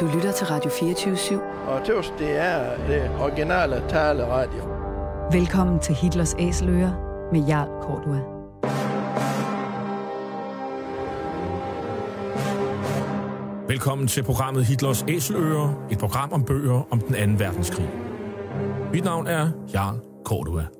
Du lytter til Radio 24-7. Og tøs, det er det originale taleradio. Velkommen til Hitlers Æseløer med Jarl Kortua. Velkommen til programmet Hitlers Æseløer, et program om bøger om den anden verdenskrig. Mit navn er Jarl Kortua.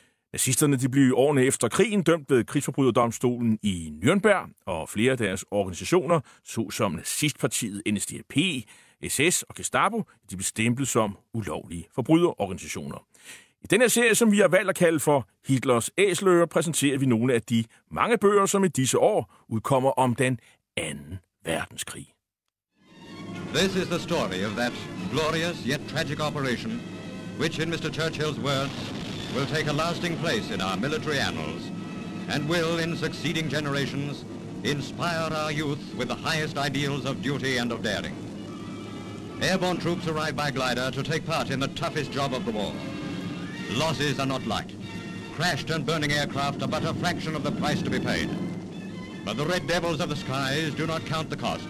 Nazisterne de blev årene efter krigen dømt ved krigsforbryderdomstolen i Nürnberg, og flere af deres organisationer, såsom nazistpartiet NSDAP, SS og Gestapo, de blev stemplet som ulovlige forbryderorganisationer. I denne serie, som vi har valgt at kalde for Hitlers Æsler, præsenterer vi nogle af de mange bøger, som i disse år udkommer om den anden verdenskrig. This is the story of that glorious yet tragic operation, which in Mr. Churchill's words will take a lasting place in our military annals and will, in succeeding generations, inspire our youth with the highest ideals of duty and of daring. Airborne troops arrive by glider to take part in the toughest job of the war. Losses are not light. Crashed and burning aircraft are but a fraction of the price to be paid. But the red devils of the skies do not count the cost.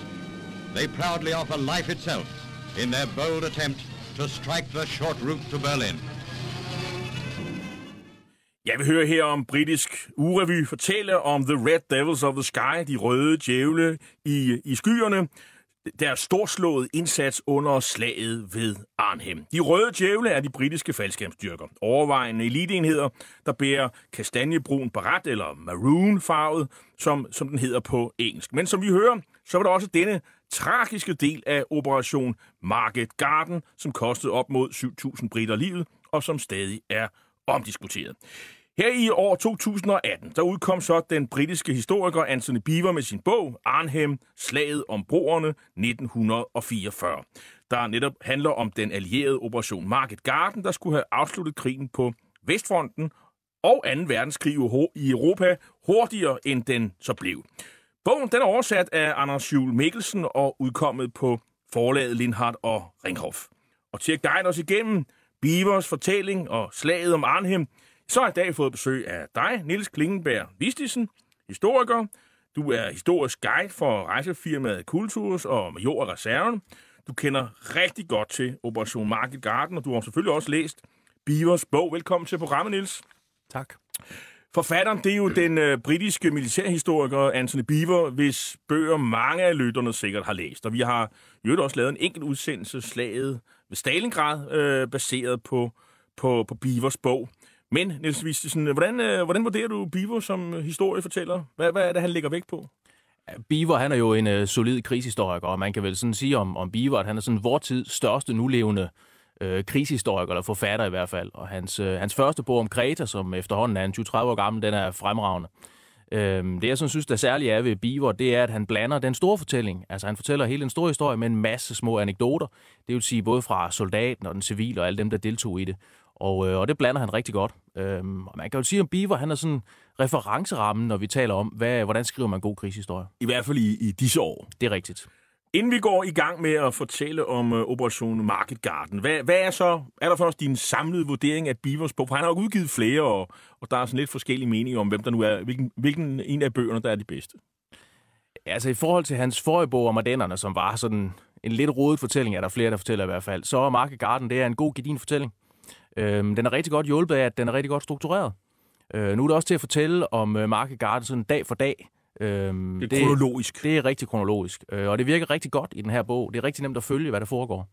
They proudly offer life itself in their bold attempt to strike the short route to Berlin. Jeg vil høre her om britisk urevy fortælle om The Red Devils of the Sky, de røde djævle i, i skyerne, deres storslåede indsats under slaget ved Arnhem. De røde djævle er de britiske faldskærmstyrker, Overvejende eliteenheder, der bærer kastanjebrun barat eller maroon farvet, som, som den hedder på engelsk. Men som vi hører, så var der også denne tragiske del af Operation Market Garden, som kostede op mod 7.000 britter livet, og som stadig er omdiskuteret. Her i år 2018, der udkom så den britiske historiker Anthony Beaver med sin bog Arnhem, Slaget om broerne 1944, der netop handler om den allierede operation Market Garden, der skulle have afsluttet krigen på Vestfronten og 2. verdenskrig i Europa hurtigere, end den så blev. Bogen den er oversat af Anders Juhl Mikkelsen og udkommet på forlaget Lindhardt og Ringhof. Og til at guide os igennem Beavers fortælling og slaget om Arnhem, så har jeg i dag fået besøg af dig, Niels Klingenberg Vistisen, historiker. Du er historisk guide for rejsefirmaet Kulturs og major af reserven. Du kender rigtig godt til Operation Market Garden, og du har selvfølgelig også læst Beavers bog. Velkommen til programmet, Niels. Tak. Forfatteren, det er jo den øh, britiske militærhistoriker Anthony Beaver, hvis bøger mange af lytterne sikkert har læst. Og vi har jo også lavet en enkelt udsendelse, slaget Stalingrad, øh, baseret på, på, på Beavers bog. Men, Niels Vistesen, hvordan, øh, hvordan vurderer du Biver som historiefortæller? Hvad, hvad er det, han lægger vægt på? Beaver, han er jo en øh, solid krigshistoriker, og man kan vel sådan sige om, om Beaver, at han er sådan vores tids største nulevende øh, krigshistoriker, eller forfatter i hvert fald. Og hans, øh, hans første bog om Kreta, som efterhånden er en 20-30 år gammel, den er fremragende. Øh, det, jeg sådan synes, der særligt er ved Beaver, det er, at han blander den store fortælling. Altså, han fortæller hele en stor historie med en masse små anekdoter. Det vil sige både fra soldaten og den civile og alle dem, der deltog i det. Og, øh, og det blander han rigtig godt. Øhm, og man kan jo sige, at Beaver han er sådan referencerammen, når vi taler om, hvad, hvordan skriver man god krigshistorie. I hvert fald i, i disse år. Det er rigtigt. Inden vi går i gang med at fortælle om uh, Operation Market Garden, hvad, hvad er så, er der først din samlede vurdering af Bivers bog? For han har jo udgivet flere, og, og der er sådan lidt forskellige meninger om, hvem der nu er, hvilken, hvilken en af bøgerne, der er de bedste. Altså i forhold til hans forrige bog om Ardennerne, som var sådan en lidt rodet fortælling, er der flere, der fortæller i hvert fald, så er Market Garden, det er en god gedin fortælling. Øhm, den er rigtig godt hjulpet af, at den er rigtig godt struktureret. Øh, nu er det også til at fortælle om uh, Market Garden sådan dag for dag. Øhm, det er det, kronologisk. Det er rigtig kronologisk, øh, og det virker rigtig godt i den her bog. Det er rigtig nemt at følge, hvad der foregår.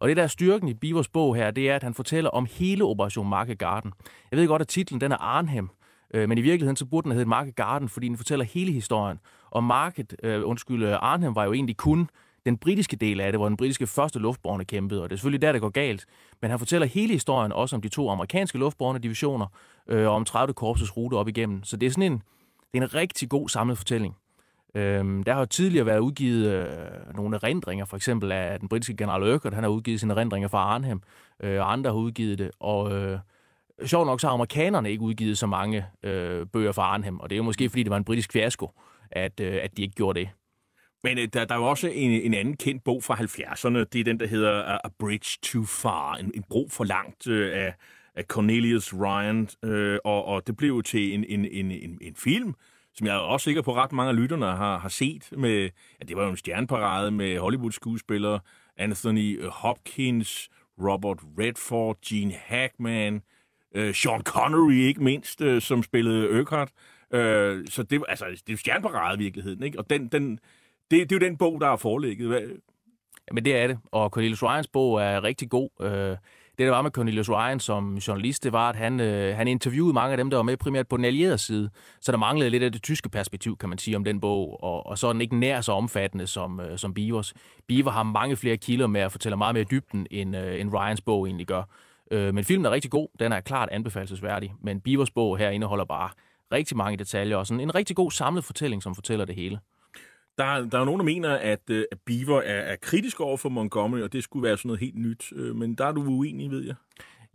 Og det der er styrken i Bivers bog her, det er, at han fortæller om hele Operation Market Garden. Jeg ved godt, at titlen den er Arnhem, øh, men i virkeligheden så burde den hedde Market Garden, fordi den fortæller hele historien. Og Market, øh, undskyld, Arnhem var jo egentlig kun den britiske del af det, hvor den britiske første luftborne kæmpede, og det er selvfølgelig der, det går galt. Men han fortæller hele historien også om de to amerikanske luftborne divisioner, øh, og om 30 korpses rute op igennem. Så det er sådan en, det er en rigtig god samlet fortælling. Øhm, der har tidligere været udgivet øh, nogle erindringer, for eksempel af den britiske general Urquhart, han har udgivet sine erindringer fra Arnhem, øh, og andre har udgivet det, og øh, sjovt nok så har amerikanerne ikke udgivet så mange øh, bøger fra Arnhem, og det er jo måske fordi, det var en britisk fiasko, at, øh, at de ikke gjorde det. Men øh, der, der er jo også en, en anden kendt bog fra 70'erne. Det er den, der hedder A Bridge Too Far. En, en bro for langt øh, af, af Cornelius Ryan. Øh, og, og det blev jo til en, en, en, en, en film, som jeg er også sikker på, at ret mange af lytterne har, har set. Med, ja, det var jo en stjerneparade med Hollywood-skuespillere. Anthony øh, Hopkins, Robert Redford, Gene Hackman, øh, Sean Connery ikke mindst, øh, som spillede Urquhart. Øh, så det, altså, det er jo stjerneparade i virkeligheden. Ikke? Og den, den, det, det er jo den bog, der er forelægget. Hvad? Men det er det, og Cornelius Ryans bog er rigtig god. Øh, det, der var med Cornelius Ryan som journalist, det var, at han, øh, han interviewede mange af dem, der var med primært på den allierede side. Så der manglede lidt af det tyske perspektiv, kan man sige, om den bog. Og, og så er den ikke nær så omfattende som, øh, som Beavers. Beaver har mange flere kilder med at fortælle meget mere dybden, end, øh, end Ryans bog egentlig gør. Øh, men filmen er rigtig god. Den er klart anbefalesværdig. Men Beavers bog her indeholder bare rigtig mange detaljer og sådan en rigtig god samlet fortælling, som fortæller det hele. Der, der er nogen, der mener, at, øh, at Beaver er, er kritisk over for Montgomery, og det skulle være sådan noget helt nyt. Øh, men der er du uenig, ved jeg.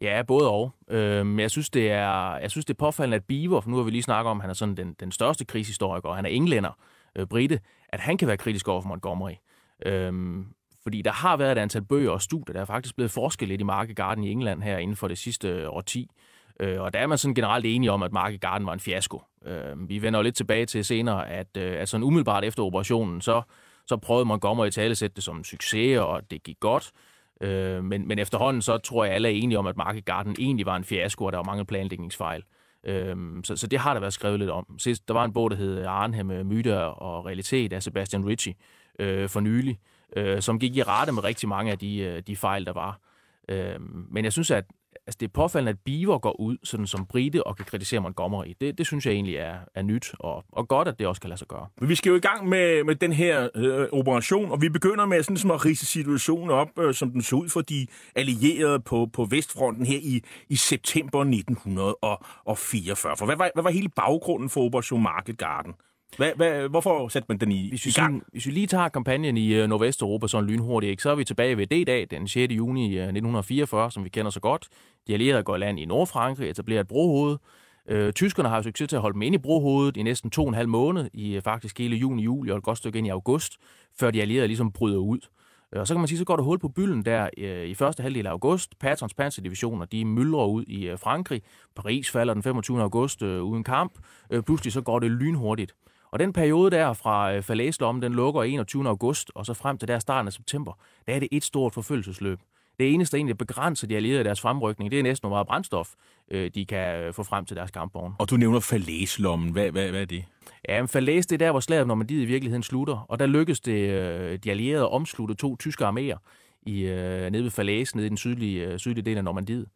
Ja, både og. Øhm, men jeg synes, det er, jeg synes, det er påfaldende, at Beaver, for nu har vi lige snakket om, at han er sådan den, den største krigshistoriker, og han er englænder, øh, brite, at han kan være kritisk over for Montgomery. Øhm, fordi der har været et antal bøger og studier, der er faktisk blevet forsket lidt i Market Garden i England her inden for det sidste årti. Øh, Øh, og der er man sådan generelt enige om, at Market Garden var en fiasko. Øh, vi vender jo lidt tilbage til senere, at, øh, at sådan umiddelbart efter operationen, så, så prøvede Montgomery at sætte det som en succes, og det gik godt. Øh, men, men efterhånden så tror jeg, alle er enige om, at Market Garden egentlig var en fiasko, og der var mange planlægningsfejl. Øhm, så, så det har der været skrevet lidt om. Sidst, der var en bog, der hed Arnhem, øh, Myter og Realitet af Sebastian Ritchie øh, for nylig, øh, som gik i rette med rigtig mange af de, øh, de fejl, der var. Øh, men jeg synes, at altså det er påfaldende, at Beaver går ud sådan som brite og kan kritisere Montgomery. Det, det synes jeg egentlig er, er nyt, og, og godt, at det også kan lade sig gøre. Men vi skal jo i gang med, med den her øh, operation, og vi begynder med sådan, sådan at rise situationen op, øh, som den så ud for de allierede på, på Vestfronten her i, i september 1944. For hvad var, hvad var hele baggrunden for Operation Market Garden? Hvad, hvad, hvorfor satte man den i, hvis vi, i gang? Hvis vi lige tager kampagnen i uh, Nordvesteuropa sådan lynhurtigt, ikke, så er vi tilbage ved D-dag den 6. juni uh, 1944, som vi kender så godt. De allierede går i land i Nordfrankrig, etablerer et brohoved. Uh, tyskerne har jo succes til at holde dem inde i brohovedet i næsten to og en halv måned, i uh, faktisk hele juni, juli og et godt stykke ind i august, før de allierede ligesom bryder ud. Og så kan man sige, så går der hul på bylden der øh, i første halvdel af august. Patrons panserdivisioner, de myldrer ud i øh, Frankrig. Paris falder den 25. august øh, uden kamp. Øh, pludselig så går det lynhurtigt. Og den periode der fra øh, Falaislommen, den lukker 21. august, og så frem til der starten af september, der er det et stort forfølgelsesløb. Det eneste, der egentlig begrænser de allierede deres fremrykning, det er næsten, hvor meget brændstof øh, de kan øh, få frem til deres kampvogne. Og du nævner Falaislommen. Hvad, hvad, hvad er det? Ja, men Falaise, det er der, hvor slaget Normandiet i virkeligheden slutter. Og der lykkedes det de allierede at omslutte to tyske arméer i, nede ved Falaise, nede i den sydlige, sydlige del af Normandiet.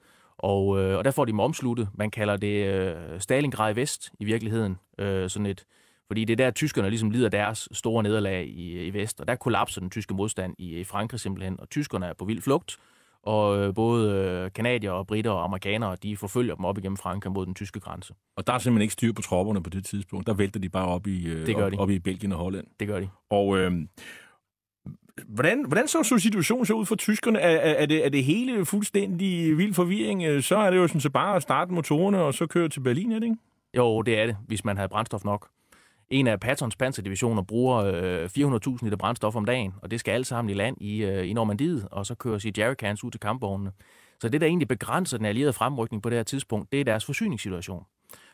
Og, øh, og der får de dem omsluttet. Man kalder det øh, Stalingrad Vest i virkeligheden. Øh, sådan et, fordi det er der, tyskerne ligesom lider deres store nederlag i, i vest, og der kollapser den tyske modstand i, i Frankrig simpelthen, og tyskerne er på vild flugt, og øh, både øh, kanadier og britter og amerikanere, de forfølger dem op igennem Frankrig mod den tyske grænse. Og der er simpelthen ikke styr på tropperne på det tidspunkt. Der vælter de bare op i, øh, det gør de. op, op i Belgien og Holland. Det gør de. Og øh, hvordan, hvordan så, så situationen så ud for tyskerne? Er, er, er, det, er det hele fuldstændig vild forvirring? Så er det jo sådan så bare at starte motorerne og så køre til Berlin, er det ikke? Jo, det er det, hvis man havde brændstof nok. En af Pattons panserdivisioner bruger øh, 400.000 liter brændstof om dagen, og det skal alt sammen i land i, øh, i Normandiet, og så kører i jerrycans ud til kampvognene. Så det, der egentlig begrænser den allierede fremrykning på det her tidspunkt, det er deres forsyningssituation.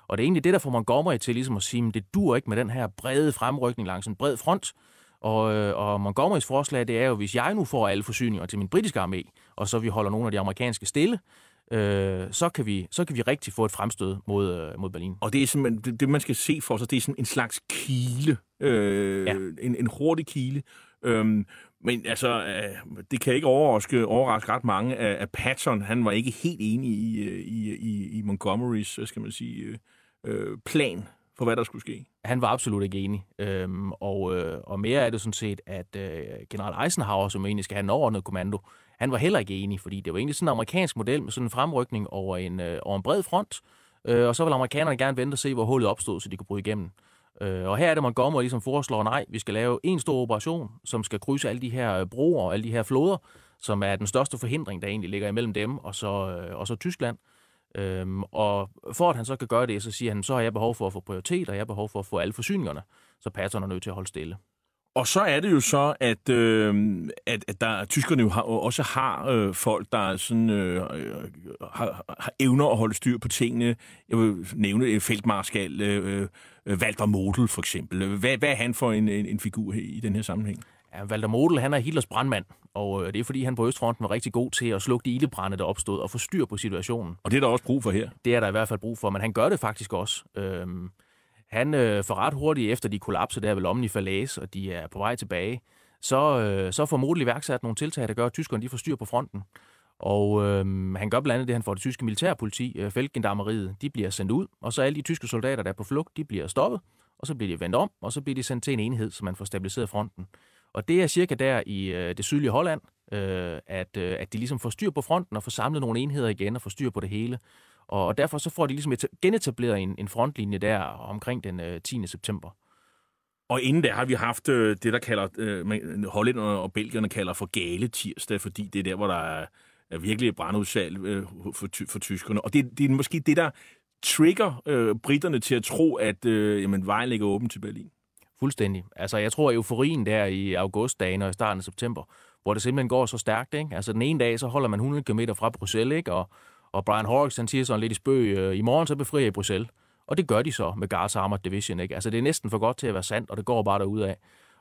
Og det er egentlig det, der får Montgomery til ligesom at sige, at det dur ikke med den her brede fremrykning langs en bred front. Og, øh, og Montgomerys forslag, det er jo, hvis jeg nu får alle forsyninger til min britiske armé, og så vi holder nogle af de amerikanske stille, øh, så, kan vi, så kan vi rigtig få et fremstød mod, øh, mod Berlin. Og det er simpelthen, det, det, man skal se for sig, det er sådan en slags kile. Øh, ja. en, en hurtig kile. Øhm, men altså, øh, det kan ikke overraske, overraske ret mange, at, at Patton, han var ikke helt enig i, øh, i, i, i Montgomerys, skal man sige, øh, øh, plan for, hvad der skulle ske. Han var absolut ikke enig. Øhm, og, øh, og mere er det sådan set, at øh, general Eisenhower, som egentlig skal have en overordnet kommando, han var heller ikke enig, fordi det var egentlig sådan en amerikansk model med sådan en fremrykning over en, øh, over en bred front, øh, og så vil amerikanerne gerne vente og se, hvor hullet opstod, så de kunne bryde igennem. Øh, og her er det Montgomery ligesom foreslår, nej, vi skal lave en stor operation, som skal krydse alle de her øh, broer og alle de her floder, som er den største forhindring, der egentlig ligger imellem dem og så, øh, og så Tyskland. Øhm, og for at han så kan gøre det, så siger han, så har jeg behov for at få prioritet, og jeg har behov for at få alle forsyningerne, så Patton er nødt til at holde stille. Og så er det jo så, at, øh, at, at der, tyskerne jo har, også har øh, folk, der sådan, øh, har, har evner at holde styr på tingene. Jeg vil nævne feltmarskal øh, øh, Walter Model for eksempel. Hvad, hvad er han for en, en, en figur i den her sammenhæng? Ja, Walter Model, han er Hitlers brandmand, og øh, det er fordi, han på Østfronten var rigtig god til at slukke de ildebrænde, der opstod, og få styr på situationen. Og det er der også brug for her. Det er der i hvert fald brug for, men han gør det faktisk også. Øhm, han øh, får ret hurtigt efter de kollapser der ved lommen i Falaise, og de er på vej tilbage, så, øh, så får Model iværksat nogle tiltag, der gør, at tyskerne de får styr på fronten. Og øh, han gør blandt andet det, han får det tyske militærpoliti, øh, Feltgendarmeriet, de bliver sendt ud, og så alle de tyske soldater, der er på flugt, de bliver stoppet, og så bliver de vendt om, og så bliver de sendt til en enhed, så man får stabiliseret fronten. Og det er cirka der i øh, det sydlige Holland, øh, at, øh, at de ligesom får styr på fronten og får samlet nogle enheder igen og får styr på det hele. Og derfor så får de ligesom genetableret en, en frontlinje der omkring den øh, 10. september. Og inden der har vi haft øh, det, der kalder, øh, hollænderne og belgierne kalder for gale tirsdag, fordi det er der, hvor der er, er virkelig brandudsalg øh, for, for tyskerne. Og det, det er måske det, der trigger øh, britterne til at tro, at øh, jamen, vejen ligger åben til Berlin. Fuldstændig. Altså, jeg tror, at euforien der i augustdagen og i starten af september, hvor det simpelthen går så stærkt, ikke? Altså, den ene dag, så holder man 100 km fra Bruxelles, ikke? Og, og Brian Horrocks, han siger sådan lidt i spøg, øh, i morgen så befrier jeg i Bruxelles. Og det gør de så med Guards Armored Division, ikke? Altså, det er næsten for godt til at være sandt, og det går bare derud af.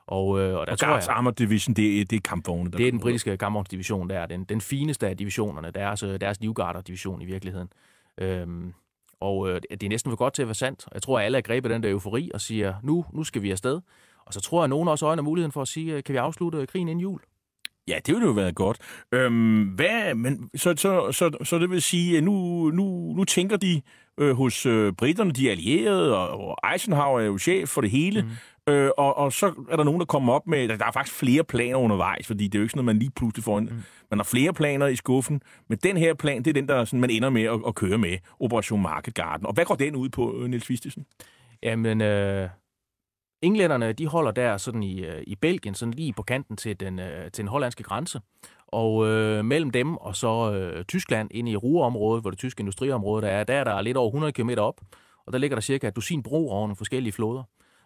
Og, øh, og, der og Guards Armored Division, det, er, det er kampvogne. Der det er den britiske kampvognsdivision, der er den, den fineste af divisionerne. Deres, deres Livgarder-division i virkeligheden. Øhm, og øh, det er næsten for godt til at være sandt. Jeg tror, at alle er grebet den der eufori og siger, nu, nu skal vi afsted. Og så tror jeg, at nogen også øjner muligheden for at sige, øh, kan vi afslutte krigen inden jul? Ja, det ville jo være godt. Øhm, hvad, men, så, så, så, så det vil sige, at nu, nu, nu tænker de øh, hos øh, britterne, de allierede, og, og Eisenhower er jo chef for det hele, mm. Øh, og, og så er der nogen, der kommer op med, der er faktisk flere planer undervejs, fordi det er jo ikke sådan noget, man lige pludselig får en, mm. Man har flere planer i skuffen, men den her plan, det er den, der sådan, man ender med at, at køre med, Operation Market Garden. Og hvad går den ud på, øh, Niels Vistesen? Jamen, øh, englænderne, de holder der sådan i, øh, i Belgien, sådan lige på kanten til den, øh, til den hollandske grænse. Og øh, mellem dem og så øh, Tyskland, ind i Ruhrområdet, hvor det tyske industriområde der er, der er der lidt over 100 km op, og der ligger der cirka et dusin bro over nogle forskellige floder.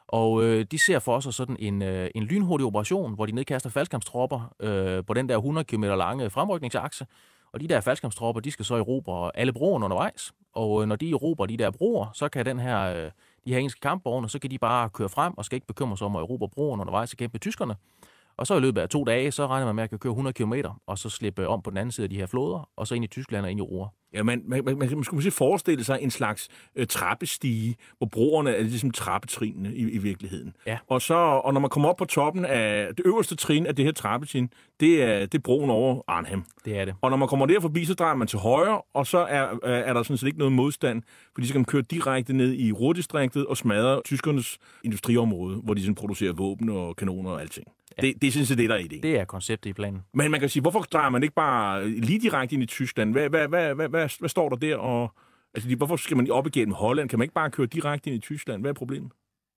Og øh, de ser for sig sådan en, øh, en lynhurtig operation, hvor de nedkaster faldskampstropper øh, på den der 100 km lange fremrykningsakse. Og de der faldskampstropper, de skal så erobre alle broerne undervejs. Og øh, når de erobrer de der broer, så kan den her, øh, de her engelske kampvogne, så kan de bare køre frem og skal ikke bekymre sig om at erobre broen undervejs og kæmpe tyskerne. Og så i løbet af to dage, så regner man med at kan køre 100 km, og så slippe om på den anden side af de her floder, og så ind i Tyskland og ind i Ruhr. Ja, man, man, man, man skulle måske forestille sig en slags øh, trappestige, hvor broerne er ligesom trappetrinene i, i virkeligheden. Ja. Og, så, og når man kommer op på toppen af det øverste trin af det her trappetrin, det er, det er broen over Arnhem. Det er det. Og når man kommer der forbi, så drejer man til højre, og så er, er der sådan set ikke noget modstand, fordi så kan man køre direkte ned i Ruhrdistriktet og smadre tyskernes industriområde, hvor de sådan producerer våben og kanoner og alting. Ja. Det, det synes jeg, det der er ideen. Det er konceptet i planen. Men man kan sige, hvorfor drejer man ikke bare lige direkte ind i Tyskland? Hvad, hvad, hvad, hvad, hvad, hvad står der der? Og, altså, hvorfor skal man op igennem Holland? Kan man ikke bare køre direkte ind i Tyskland? Hvad er problemet?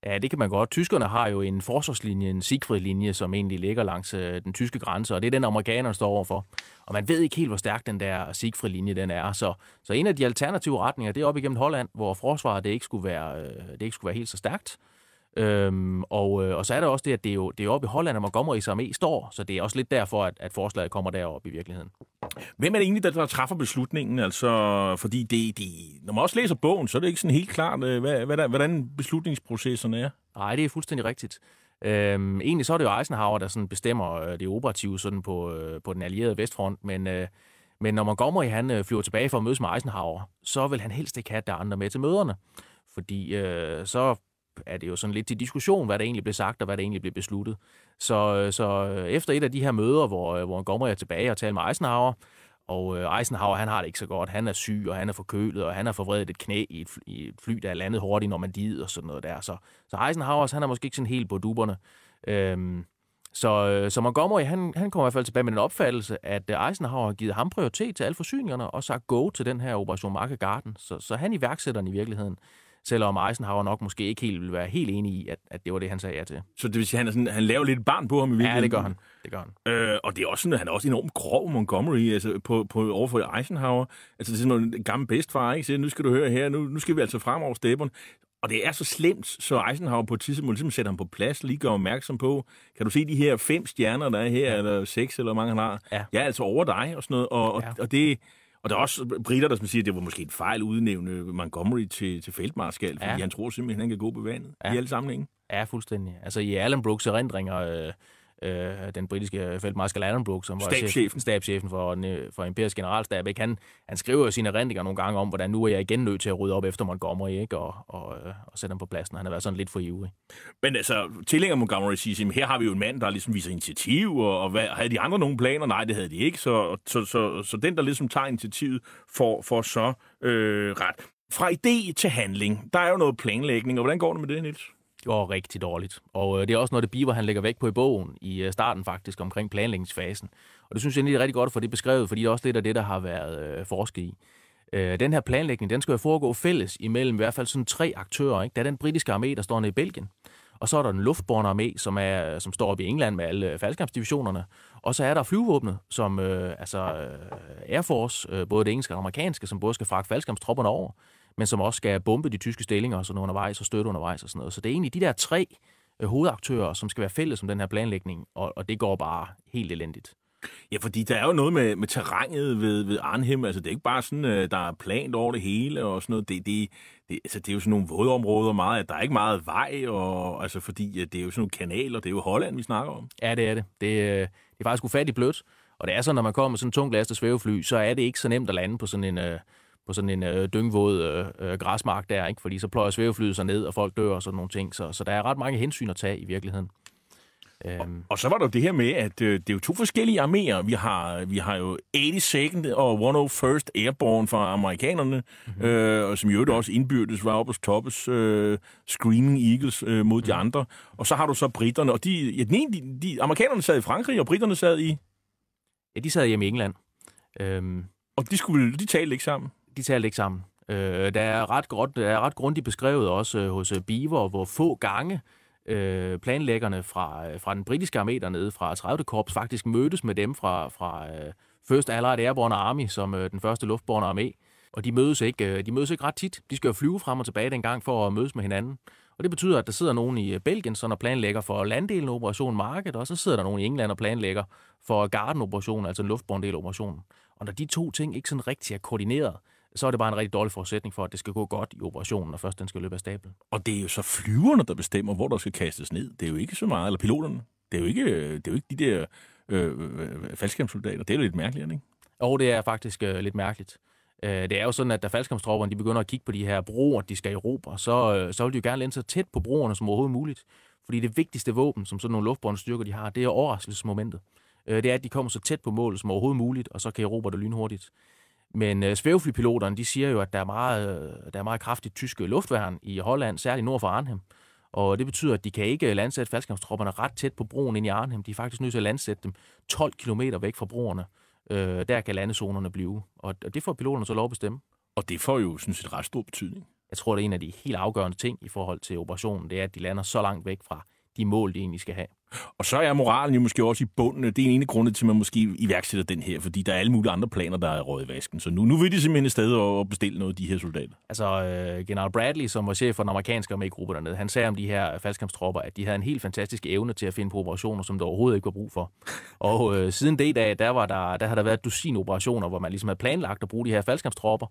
Ja, det kan man godt. Tyskerne har jo en forsvarslinje, en Siegfried-linje, som egentlig ligger langs øh, den tyske grænse, og det er den, amerikanerne står overfor. Og man ved ikke helt, hvor stærk den der Siegfried-linje den er. Så, så en af de alternative retninger, det er op igennem Holland, hvor forsvaret det ikke skulle være, øh, det ikke skulle være helt så stærkt. Øhm, og, øh, og så er der også det, at det er jo, det er oppe i Holland, at Montgomery's armé står, så det er også lidt derfor, at, at forslaget kommer derop i virkeligheden. Hvem er det egentlig, der, der træffer beslutningen? Altså, fordi det, det, når man også læser bogen, så er det ikke sådan helt klart, øh, hvad, hvad der, hvordan beslutningsprocesserne er. Nej, det er fuldstændig rigtigt. Øhm, egentlig så er det jo Eisenhower, der sådan bestemmer øh, det operative sådan på, øh, på den allierede vestfront, men, øh, men når Montgomery han flyver tilbage for at mødes med Eisenhower, så vil han helst ikke have, at der er andre med til møderne. Fordi øh, så er det jo sådan lidt til diskussion, hvad der egentlig blev sagt, og hvad der egentlig blev besluttet. Så, øh, så øh, efter et af de her møder, hvor, øh, hvor Gomer er tilbage og taler med Eisenhower, og Eisenhower, han har det ikke så godt. Han er syg, og han er forkølet, og han har forvredet et knæ i et, fly, i et fly, der er landet hurtigt i Normandiet og sådan noget der. Så, så Eisenhower, han er måske ikke sådan helt på duberne. Øhm, så, så Montgomery, han, han kommer i hvert fald tilbage med den opfattelse, at Eisenhower har givet ham prioritet til alle forsyningerne, og sagt go til den her Operation Market Garden. Så, så han iværksætter den i virkeligheden selvom Eisenhower nok måske ikke helt ville være helt enig i, at, at det var det, han sagde ja til. Så det vil sige, at han, er sådan, han laver lidt barn på ham i virkeligheden? Ja, det gør han. Det gør han. Øh, og det er også sådan, at han er også enormt grov, Montgomery, altså på, på overfor Eisenhower. Altså det er sådan en gammel bedstfar, ikke? Så nu skal du høre her, nu, nu skal vi altså frem over stepperne. Og det er så slemt, så Eisenhower på et tidspunkt ligesom sætter ham på plads, lige gør opmærksom på, kan du se de her fem stjerner, der er her, ja. eller seks, eller hvor mange han har? Ja. Jeg er altså over dig, og sådan noget. Og, Ja. og, og det... Og der er også britter, der som siger, at det var måske en fejl udnævne Montgomery til, til feltmarskal, fordi Ja. han tror simpelthen, han kan gå bevandet ja. Ja. i alle sammenhænge. Ja, fuldstændig. Altså i Alan Brooks erindringer, øh, øh, den britiske feltmarskal Alan Brooks, som var Stabschefen. chef, stabschefen for, øh, for Imperiets generalstab, ikke? Han, han skriver jo sine erindringer nogle gange om, hvordan nu er jeg igen nødt til at rydde op efter Montgomery, ikke? Og, og, øh, og sætte ham på pladsen. Han har været sådan lidt for ivrig. Men altså, tilhænger Montgomery siger, at her har vi jo en mand, der ligesom viser initiativ, og, og hvad, havde de andre nogle planer? Nej, det havde de ikke. Så, så, så, så den, der ligesom tager initiativet, får, får så øh, ret. Fra idé til handling, der er jo noget planlægning, og hvordan går det med det, Niels? Var rigtig dårligt. Og øh, det er også noget, det Bieber han lægger væk på i bogen i øh, starten faktisk omkring planlægningsfasen. Og det synes jeg egentlig er rigtig godt at få det beskrevet, fordi det er også lidt af det, der har været øh, forsket i. Øh, den her planlægning, den skal jo foregå fælles imellem i hvert fald sådan tre aktører. Ikke? Der er den britiske armé, der står nede i Belgien. Og så er der den luftborne armé, som, er, som står oppe i England med alle øh, faldskabsdivisionerne. Og så er der flyvåbnet, som øh, altså øh, Air Force, øh, både det engelske og amerikanske, som både skal fragte faldskabstropperne over, men som også skal bombe de tyske stillinger og sådan undervejs og støtte undervejs og sådan noget. Så det er egentlig de der tre øh, hovedaktører, som skal være fælles om den her planlægning, og, og det går bare helt elendigt. Ja, fordi der er jo noget med, med terrænet ved, ved Arnhem. Altså, det er ikke bare sådan, øh, der er plant over det hele og sådan noget. Det, det, det, altså, det er jo sådan nogle vådområder meget. at Der er ikke meget vej, og, altså, fordi at det er jo sådan nogle kanaler. Det er jo Holland, vi snakker om. Ja, det er det. Det, øh, det er faktisk ufattigt blødt. Og det er sådan, når man kommer med sådan en tung lastet svævefly, så er det ikke så nemt at lande på sådan en, øh, på sådan en øh, dyngvåd øh, øh, græsmark der, ikke? fordi så pløjer svæveflyet sig ned, og folk dør og sådan nogle ting. Så, så der er ret mange hensyn at tage i virkeligheden. Øhm, Og så var der jo det her med, at øh, det er jo to forskellige arméer. Vi har, vi har jo 82nd og 101st Airborne fra amerikanerne, mm-hmm. øh, og som jo også indbyrdes var oppe hos toppes øh, Screaming Eagles øh, mod mm-hmm. de andre. Og så har du så britterne, og de, ja, den ene, de, de, amerikanerne sad i Frankrig, og britterne sad i... ja, de sad hjemme i England. Øhm, Og de, skulle, de talte ikke sammen de talte ikke sammen. Øh, der, er ret, godt- der er ret grundigt beskrevet også øh, hos øh, Beaver, hvor få gange øh, planlæggerne fra, øh, fra den britiske armé dernede, fra 30. korps, faktisk mødtes med dem fra, fra øh, First Allied Airborne Army, som øh, den første luftborne armé. Og de mødes, ikke, øh, de mødes ikke ret tit. De skal jo flyve frem og tilbage dengang for at mødes med hinanden. Og det betyder, at der sidder nogen i øh, Belgien, som og planlægger for landdelen af Operation Market, og så sidder der nogen i England og planlægger for Garden-operationen, altså en luftborne del operationen. Og når de to ting ikke sådan rigtig er koordineret, så er det bare en rigtig dårlig forudsætning for, at det skal gå godt i operationen, når først den skal løbe af stablen. Og det er jo så flyverne, der bestemmer, hvor der skal kastes ned. Det er jo ikke så meget, eller piloterne. Det er jo ikke, det er jo ikke de der øh, øh, faldskærmssoldater. Det er jo lidt mærkeligt, ikke? Og det er faktisk øh, lidt mærkeligt. Øh, det er jo sådan, at da faldskærmstropperne de begynder at kigge på de her broer, de skal erobre, så, øh, så vil de jo gerne lande så tæt på broerne som overhovedet muligt. Fordi det vigtigste våben, som sådan nogle luftbårne styrker, de har, det er overraskelsesmomentet. Øh, det er, at de kommer så tæt på målet som overhovedet muligt, og så kan erobre det lynhurtigt. Men øh, svæveflypiloterne, de siger jo, at der er meget, øh, der er meget kraftigt tyske luftværn i Holland, særligt nord for Arnhem. Og det betyder, at de kan ikke landsætte faldskærmstropperne ret tæt på broen ind i Arnhem. De er faktisk nødt til at landsætte dem 12 km væk fra broerne. Øh, der kan landezonerne blive. Og og det får piloterne så lov at bestemme. Og det får jo sådan set ret stor betydning. Jeg tror, det er en af de helt afgørende ting i forhold til operationen, det er, at de lander så langt væk fra de mål, de egentlig skal have. Og så er moralen jo måske også i bunden. Det er en af grunde til, at man måske iværksætter den her, fordi der er alle mulige andre planer, der er røget i vasken. Så nu, nu vil de simpelthen et sted at bestille noget af de her soldater. Altså, øh, general Bradley, som var chef for den amerikanske armégruppe dernede, han sagde om de her faldskærmstropper, at de havde en helt fantastisk evne til at finde på operationer, som der overhovedet ikke var brug for. Og øh, siden det dag, der, var der, der har der været et dusin operationer, hvor man ligesom havde planlagt at bruge de her faldskærmstropper,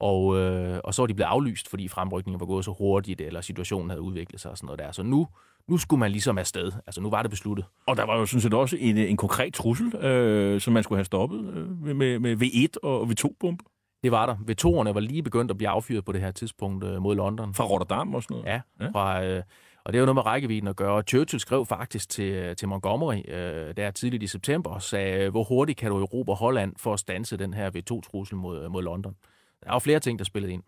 og, øh, og så var de blevet aflyst, fordi fremrykningen var gået så hurtigt, eller situationen havde udviklet sig og sådan noget der. Så nu, nu skulle man ligesom afsted. Altså, nu var det besluttet. Og der var jo sådan set også en, en konkret trussel, øh, som man skulle have stoppet øh, med, med V1 og V2-bombe Det var der. V2'erne var lige begyndt at blive affyret på det her tidspunkt øh, mod London. fra Rotterdam og sådan noget. Ja, Ja. fra, øh, og det er jo noget med rækkevidden at gøre. Churchill skrev faktisk til, til Montgomery øh, der tidligt i september og sagde, hvor hurtigt kan du erobre Holland for at stanse den her V2-trussel mod, mod London. Der er jo flere ting, der spillede ind.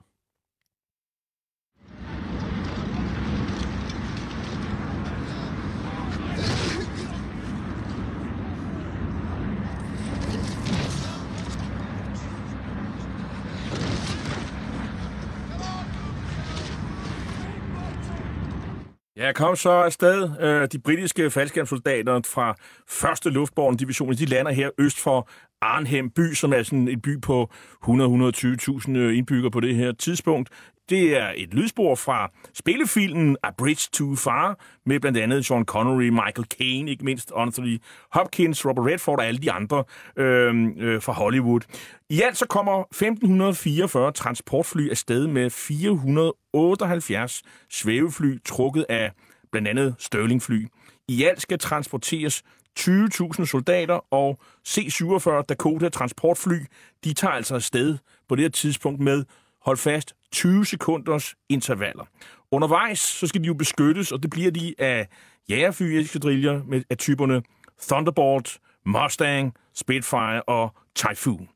Ja, kom så afsted. Øh, de britiske faldskærmssoldater fra første luftborgen division, de lander her øst for Arnhem by, som er sådan en by på 100-120.000 øh, indbyggere på det her tidspunkt. Det er et lydspor fra spillefilmen A Bridge Too Far, med blandt andet Sean Connery, Michael Caine, ikke mindst Anthony Hopkins, Robert Redford og alle de andre øh, øh, fra Hollywood. I alt så kommer 1544 transportfly afsted med 478 svævefly, trukket af blandt andet Stirlingfly. I alt skal transporteres 20.000 soldater, og C-47 Dakota transportfly, de tager altså afsted på det her tidspunkt med, hold fast, 20 sekunders intervaller. Undervejs så skal de jo beskyttes, og det bliver de af jægerfly med af typerne Thunderbolt, Mustang, Spitfire og Typhoon.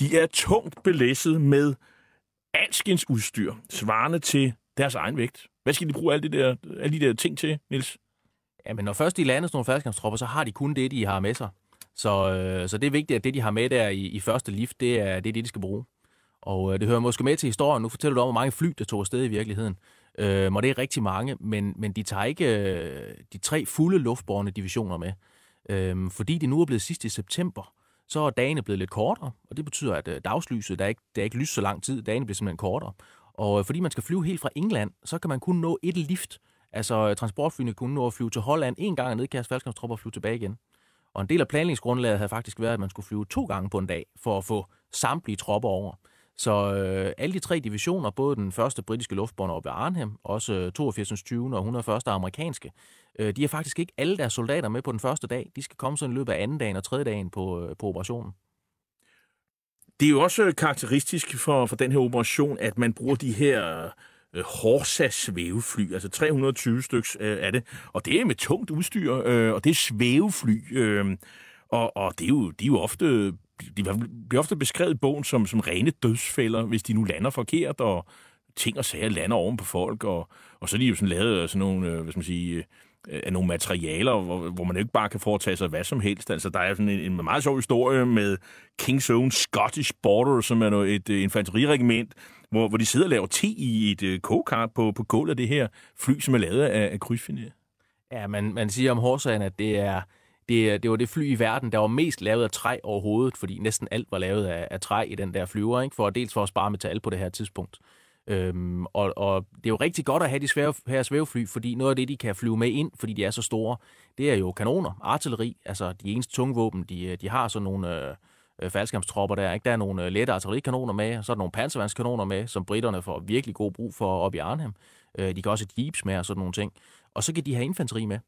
De er tungt belæsset med alskens udstyr, svarende til deres egen vægt. Hvad skal de bruge alle de der, alle de der ting til, Nils? Ja, men når først de lander sådan nogle færdskabstropper, så har de kun det, de har med sig. Så, øh, så det er vigtigt, at det, de har med der i, i første lift, det er, det er det, de skal bruge. Og øh, det hører måske med til historien. Nu fortæller du om, hvor mange fly, der tog afsted i virkeligheden. Øh, og det er rigtig mange, men, men de tager ikke øh, de tre fulde luftborne divisioner med. Øh, fordi det nu er blevet sidst i september, så er dagene blevet lidt kortere, og det betyder, at øh, dagslyset, der er ikke, der er ikke lys så lang tid, dagene bliver simpelthen kortere. Og øh, fordi man skal flyve helt fra England, så kan man kun nå et lift. Altså øh, transportflyene kunne nå at flyve til Holland en gang og nedkaste faldskabstropper og flyve tilbage igen. Og en del af planlægningsgrundlaget havde faktisk været, at man skulle flyve to gange på en dag for at få samtlige tropper over. Så øh, alle de tre divisioner, både den første britiske luftbånd oppe ved Arnhem, også øh, 82. 20. og 101. amerikanske, øh, de har faktisk ikke alle deres soldater med på den første dag. De skal komme så i løbet af anden dagen og tredje dagen på, øh, på operationen. Det er jo også øh, karakteristisk for, for den her operation, at man bruger de her øh, Horsa svævefly, altså 320 stykker øh, af det, og det er med tungt udstyr, øh, og det er svævefly, øh, og, og det er jo, de er jo ofte de bliver ofte beskrevet i bogen som, som rene dødsfælder, hvis de nu lander forkert, og ting og sager lander oven på folk, og, og så er de jo sådan lavet sådan nogle, øh, hvad skal man sige, øh, af nogle materialer, hvor, hvor man ikke bare kan foretage sig hvad som helst. Altså, der er sådan en, en meget sjov historie med King's Own Scottish Border, som er noget, et uh, infanteriregiment, hvor, hvor de sidder og laver te i et uh, på, på gulvet af det her fly, som er lavet af, af krydsfiner. Ja, man, man siger om Horsagen, at det er det, det var det fly i verden, der var mest lavet af træ overhovedet, fordi næsten alt var lavet af, af træ i den der flyver, ikke? for dels for at spare metal på det her tidspunkt. Øhm, og, og det er jo rigtig godt at have de svæve, her svævefly, fordi noget af det, de kan flyve med ind, fordi de er så store, det er jo kanoner, artilleri, altså de eneste tungvåben, de, de har sådan nogle øh, øh faldskærmstropper der. Ikke? Der er nogle øh, lette artillerikanoner med, og så er der nogle panservandskanoner med, som britterne får virkelig god brug for op i Arnhem. Øh, de kan også have jeeps med og sådan nogle ting. Og så kan de have infanteri med.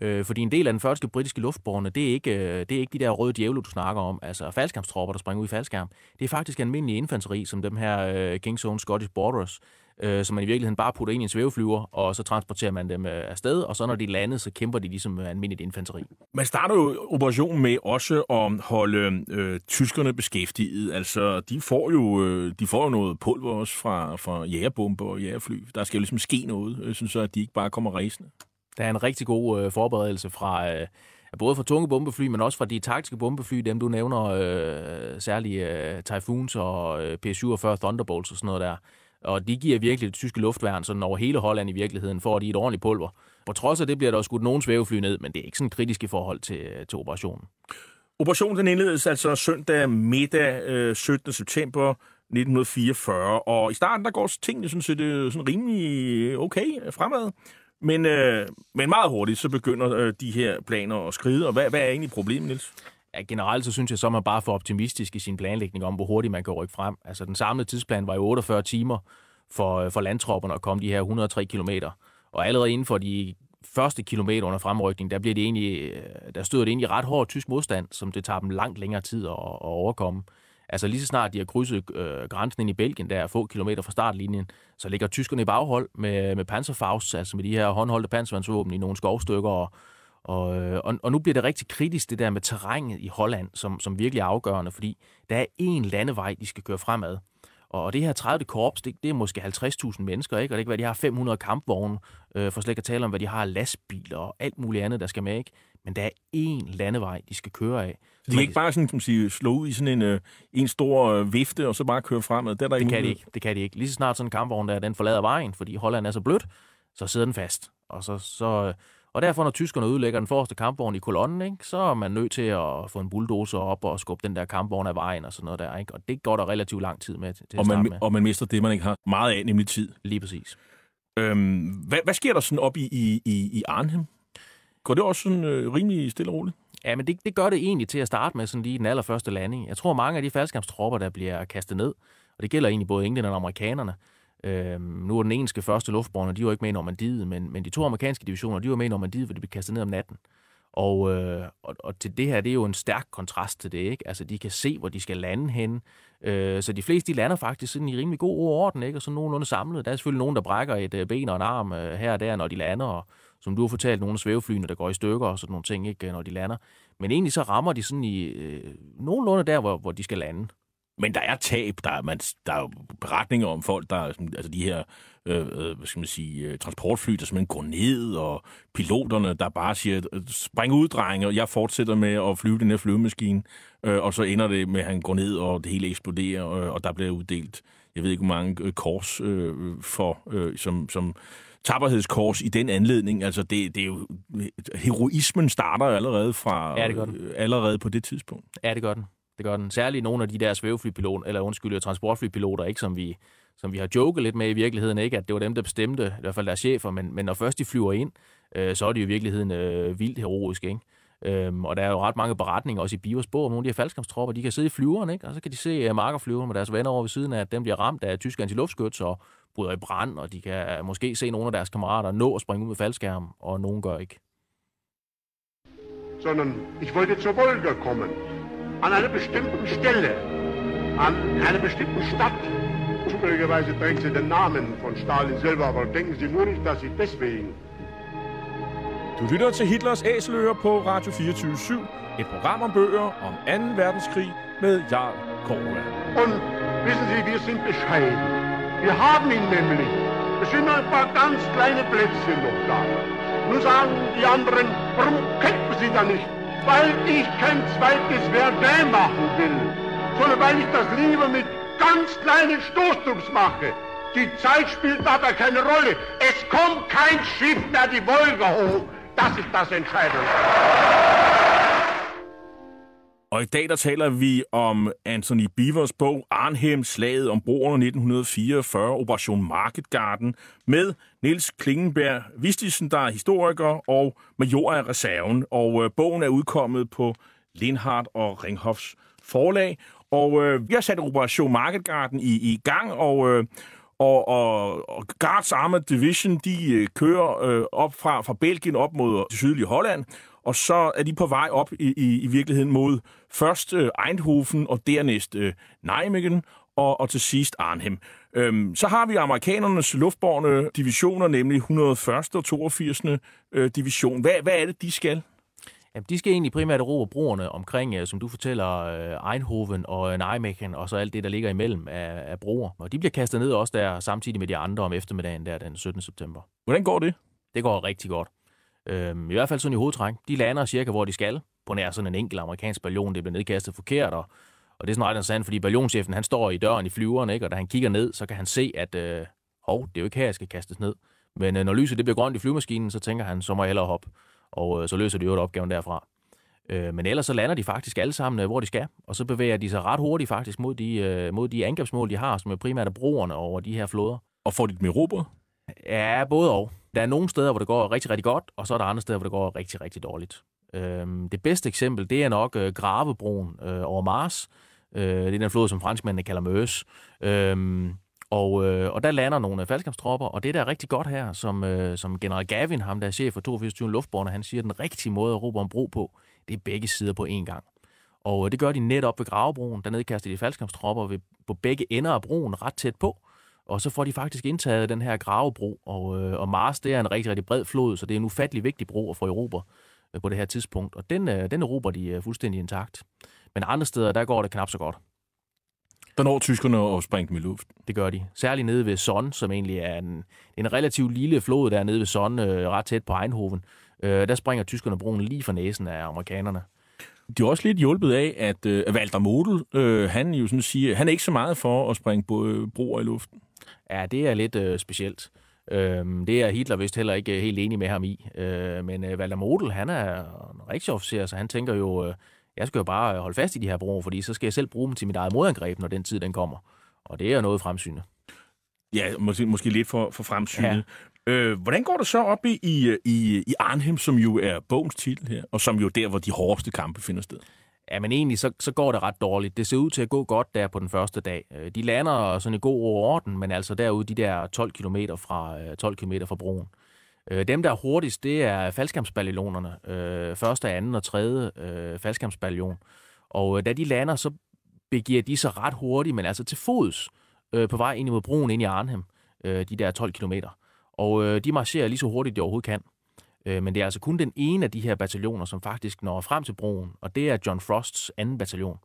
Øh, fordi en del af den første britiske luftborne, det er, ikke, øh, det er ikke de der røde djævle, du snakker om, altså faldskærmstropper, der springer ud i faldskærm. Det er faktisk almindelig infanteri, som dem her øh, King's Own Scottish Borders, øh, som man i virkeligheden bare putter ind i en svæveflyver, og så transporterer man dem øh, afsted, og så når de lander, så kæmper de ligesom øh, almindeligt infanteri. Man starter jo operationen med også at holde øh, tyskerne beskæftiget. Altså, de får jo, øh, de får jo noget pulver også fra, fra jægerbomber og jægerfly. Der skal jo ligesom ske noget, øh, synes at de ikke bare kommer ræsende. Der er en rigtig god øh, forberedelse fra øh, både fra tunge bombefly, men også fra de taktiske bombefly, dem du nævner, øh, særligt øh, Typhoons og øh, P-47 Thunderbolts og sådan noget der. Og de giver virkelig det tyske luftværn sådan over hele Holland i virkeligheden, for at de et ordentligt pulver. På trods af det bliver der også skudt nogen svævefly ned, men det er ikke sådan kritisk i forhold til, øh, til operationen. Operationen den indledes altså søndag middag øh, 17. september 1944, og i starten der går tingene sådan set øh, sådan rimelig okay fremad. Men, øh, men meget hurtigt, så begynder øh, de her planer at skride. Og hvad, hvad er egentlig problemet, Niels? Ja, generelt så synes jeg så, er man bare for optimistisk i sin planlægning om, hvor hurtigt man kan rykke frem. Altså, den samlede tidsplan var jo 48 timer for, øh, for landtropperne at komme de her 103 kilometer. Og allerede inden for de første kilometer under fremrykning, der, bliver det egentlig, øh, der støder det egentlig ret hård tysk modstand, som det tager dem langt længere tid at, at overkomme. Altså lige så snart de har krydset øh, grænsen ind i Belgien, der er få kilometer fra startlinjen, så ligger tyskerne i baghold med, med panserfaust, altså med de her håndholdte panservandsvåben i nogle skovstykker. Og, og, øh, og, og nu bliver det rigtig kritisk, det der med terrænet i Holland, som, som virkelig er afgørende, fordi der er én landevej, de skal køre fremad. Og det her 30. korps, det, det er måske 50.000 mennesker, ikke? og det kan være, de har 500 kampvogne, øh, for slet ikke at tale om, hvad de har lastbiler og alt muligt andet, der skal med. Ikke? Men der er én landevej, de skal køre af. Så de kan ikke bare sådan, kan sige, slå ud i sådan en, øh, en stor øh, vifte, og så bare køre fremad? Det, er der det kan de ikke. Det kan de ikke. Lige så snart sådan en kampvogn der, den forlader vejen, fordi Holland er så blødt, så sidder den fast. Og, så, så, og derfor, når tyskerne udlægger den forreste kampvogn i kolonnen, ikke, så er man nødt til at få en bulldozer op og skubbe den der kampvogn af vejen og sådan noget der. Ikke? Og det går der relativt lang tid med til, og, man, med. og man mister det, man ikke har meget af, nemlig tid. Lige præcis. Øhm, hvad, hvad sker der sådan op i, i, i, i Arnhem? Går det også sådan øh, rimelig stille og roligt? Ja, men det, det gør det egentlig til at starte med sådan lige den allerførste landing. Jeg tror, mange af de faldskabstropper, der bliver kastet ned, og det gælder egentlig både englænderne og amerikanerne, Øhm, nu er den engelske første luftborne, de var ikke med i Normandiet, men, men de to amerikanske divisioner, de var med i Normandiet, hvor de blev kastet ned om natten. Og, øh, og, og til det her, det er jo en stærk kontrast til det, ikke? Altså, de kan se, hvor de skal lande hen. Øh, så de fleste, de lander faktisk sådan i rimelig god orden, ikke? Og så nogenlunde samlet. Der er selvfølgelig nogen, der brækker et øh, ben og en arm øh, her og der, når de lander, og som du har fortalt, nogle af svæveflyene, der går i stykker og sådan nogle ting, ikke? Øh, når de lander. Men egentlig så rammer de sådan i øh, nogenlunde der, hvor, hvor de skal lande. Men der er tab. Der er, man, der er jo beretninger om folk, der er sådan, altså de her øh, øh, hvad skal man sige, øh, transportfly, der simpelthen går ned, og piloterne, der bare siger, øh, spring ud, drenge, og jeg fortsætter med at flyve den her flyvemaskine, øh, og så ender det med, at han går ned, og det hele eksploderer, øh, og der bliver uddelt, jeg ved ikke, hvor mange kors øh, for, øh, som, som tapperhedskors i den anledning. Altså, det, det er jo, heroismen starter allerede fra, Ja, det allerede på det tidspunkt. Ja, det gør den. Det gør den. Særligt nogle af de der svæveflypiloter, eller undskyld, øh, transportflypiloter, ikke, som vi, som vi har joket lidt med i virkeligheden, ikke, at det var dem, der bestemte, i hvert fald deres chefer, men, men når først de flyver ind, øh, så er det jo i virkeligheden øh, vildt heroisk, ikke? Øhm, og der er jo ret mange beretninger også i Bivers bog om nogle af de her faldskabstropper. De kan sidde i flyveren, ikke? og så kan de se uh, markerflyveren med deres venner over ved siden af, at dem bliver ramt af tyske antiluftskyts og bryder i brand, og de kan uh, måske se nogle af deres kammerater nå at springe ud med faldskærm, og nogen gør ikke. Sådan, ich wollte zur Wolga kommen. An einer bestimmten Stelle, an einer bestimmten Stadt. Zufälligerweise trägt sie den Namen von Stalin selber, aber denken Sie nur nicht, dass ich deswegen. Du lytter til Hitlers Æseløer på Radio 24 et program om bøger om 2. verdenskrig med Jarl Korva. Und wissen Sie, wir sind bescheiden. Wir haben ihn nämlich. Es sind nur ein paar ganz kleine Plätzchen noch da. Nun sagen die anderen, warum kämpfen Sie da nicht? Weil ich kein zweites Verdun machen will, sondern weil ich das lieber mit ganz kleinen Stoßtrupps mache. Die Zeit spielt dabei keine Rolle. Es kommt kein Schiff mehr die Wolga hoch. Das ist das Entscheidende. Og i dag der taler vi om Anthony Beavers bog Arnhem, slaget om broerne 1944, Operation Market Garden, med Niels Klingenberg Vistisen, der er historiker og major af reserven. Og øh, bogen er udkommet på Lindhardt og Ringhofs forlag. Og øh, vi har sat Operation Market Garden i, i gang, og... Øh, og, og, og Guards Armored Division, de øh, kører øh, op fra, fra Belgien op mod det sydlige Holland, og så er de på vej op i, i, i virkeligheden mod først øh, Eindhoven, og dernæst øh, Nijmegen, og, og til sidst Arnhem. Øhm, så har vi amerikanernes luftborne divisioner, nemlig 101. og 82. Øh, division. Hvad, hvad er det, de skal? Jamen, de skal egentlig primært erobre broerne omkring, øh, som du fortæller, øh, Eindhoven og øh, Nijmegen, og så alt det, der ligger imellem af, af broer. Og de bliver kastet ned også der, samtidig med de andre om eftermiddagen der den 17. september. Hvordan går det? Det går rigtig godt. Øhm, I hvert fald sådan i hovedtræk. De lander cirka, hvor de skal, på nær sådan en enkelt amerikansk ballon, det bliver nedkastet forkert, og, og det er sådan ret interessant, fordi ballonchefen, han står i døren i flyveren, ikke? og da han kigger ned, så kan han se, at øh, hov, det er jo ikke her, jeg skal kastes ned. Men øh, når lyset det bliver grønt i flyvemaskinen, så tænker han, så må jeg hellere hoppe, og øh, så løser de jo opgaven derfra. Øh, men ellers så lander de faktisk alle sammen, øh, hvor de skal, og så bevæger de sig ret hurtigt faktisk mod de, øh, mod de angrebsmål, de har, som er primært af broerne over de her floder. Og får de dem erobret? Ja, både og. Der er nogle steder, hvor det går rigtig, rigtig godt, og så er der andre steder, hvor det går rigtig, rigtig dårligt. Øhm, det bedste eksempel, det er nok øh, Gravebroen øh, over Mars. Øh, det er den flod, som franskmændene kalder Meuse. Øhm, og, øh, og der lander nogle øh, faldskabstropper, og det der er rigtig godt her, som, øh, som general Gavin, ham der er chef for 82. Luftborne, han siger, at den rigtige måde at råbe om bro på, det er begge sider på én gang. Og øh, det gør de netop ved Gravebroen. Der nedkaster de faldskabstropper ved, på begge ender af broen ret tæt på. Og så får de faktisk indtaget den her gravebro, og, øh, og Mars, det er en rigtig, rigtig bred flod, så det er en ufattelig vigtig bro at få Europa øh, på det her tidspunkt. Og den, øh, den erobrer de øh, fuldstændig intakt. Men andre steder, der går det knap så godt. Der når tyskerne at springe dem i luft. Det gør de. Særligt nede ved Son, som egentlig er en, en relativt lille flod der nede ved Son, øh, ret tæt på Eindhoven. Øh, der springer tyskerne broen lige for næsen af amerikanerne. De er også lidt hjulpet af, at øh, Walter Model, øh, han jo sådan siger, han er ikke så meget for at springe broer i luften. Ja, det er lidt øh, specielt. Øhm, det er Hitler vist heller ikke helt enig med ham i. Øh, men øh, Walter Model, han er en rigtig officer, så han tænker jo, øh, jeg skal jo bare holde fast i de her broer, fordi så skal jeg selv bruge dem til mit eget modangreb, når den tid den kommer. Og det er noget fremsynet. Ja, måske, måske lidt for, for fremsynet. Ja. Øh, hvordan går det så op i, i, i Arnhem, som jo er bogens titel her, og som jo er der, hvor de hårdeste kampe finder sted? Ja, men egentlig så, så går det ret dårligt. Det ser ud til at gå godt der på den første dag. Øh, de lander sådan i god orden, men altså derude de der 12 km fra, øh, 12 km fra broen. Øh, dem, der er hurtigst, det er faldskærmsballonerne. Første, anden og tredje øh. Og da de lander, så begiver de sig ret hurtigt, men altså til fods på vej ind mod broen ind i Arnhem, de der 12 km. Og de marcherer lige så hurtigt, de overhovedet kan. Øh, men det er altså kun den ene af de her bataljoner, som faktisk når frem til broen, og det er John Frosts anden bataljon.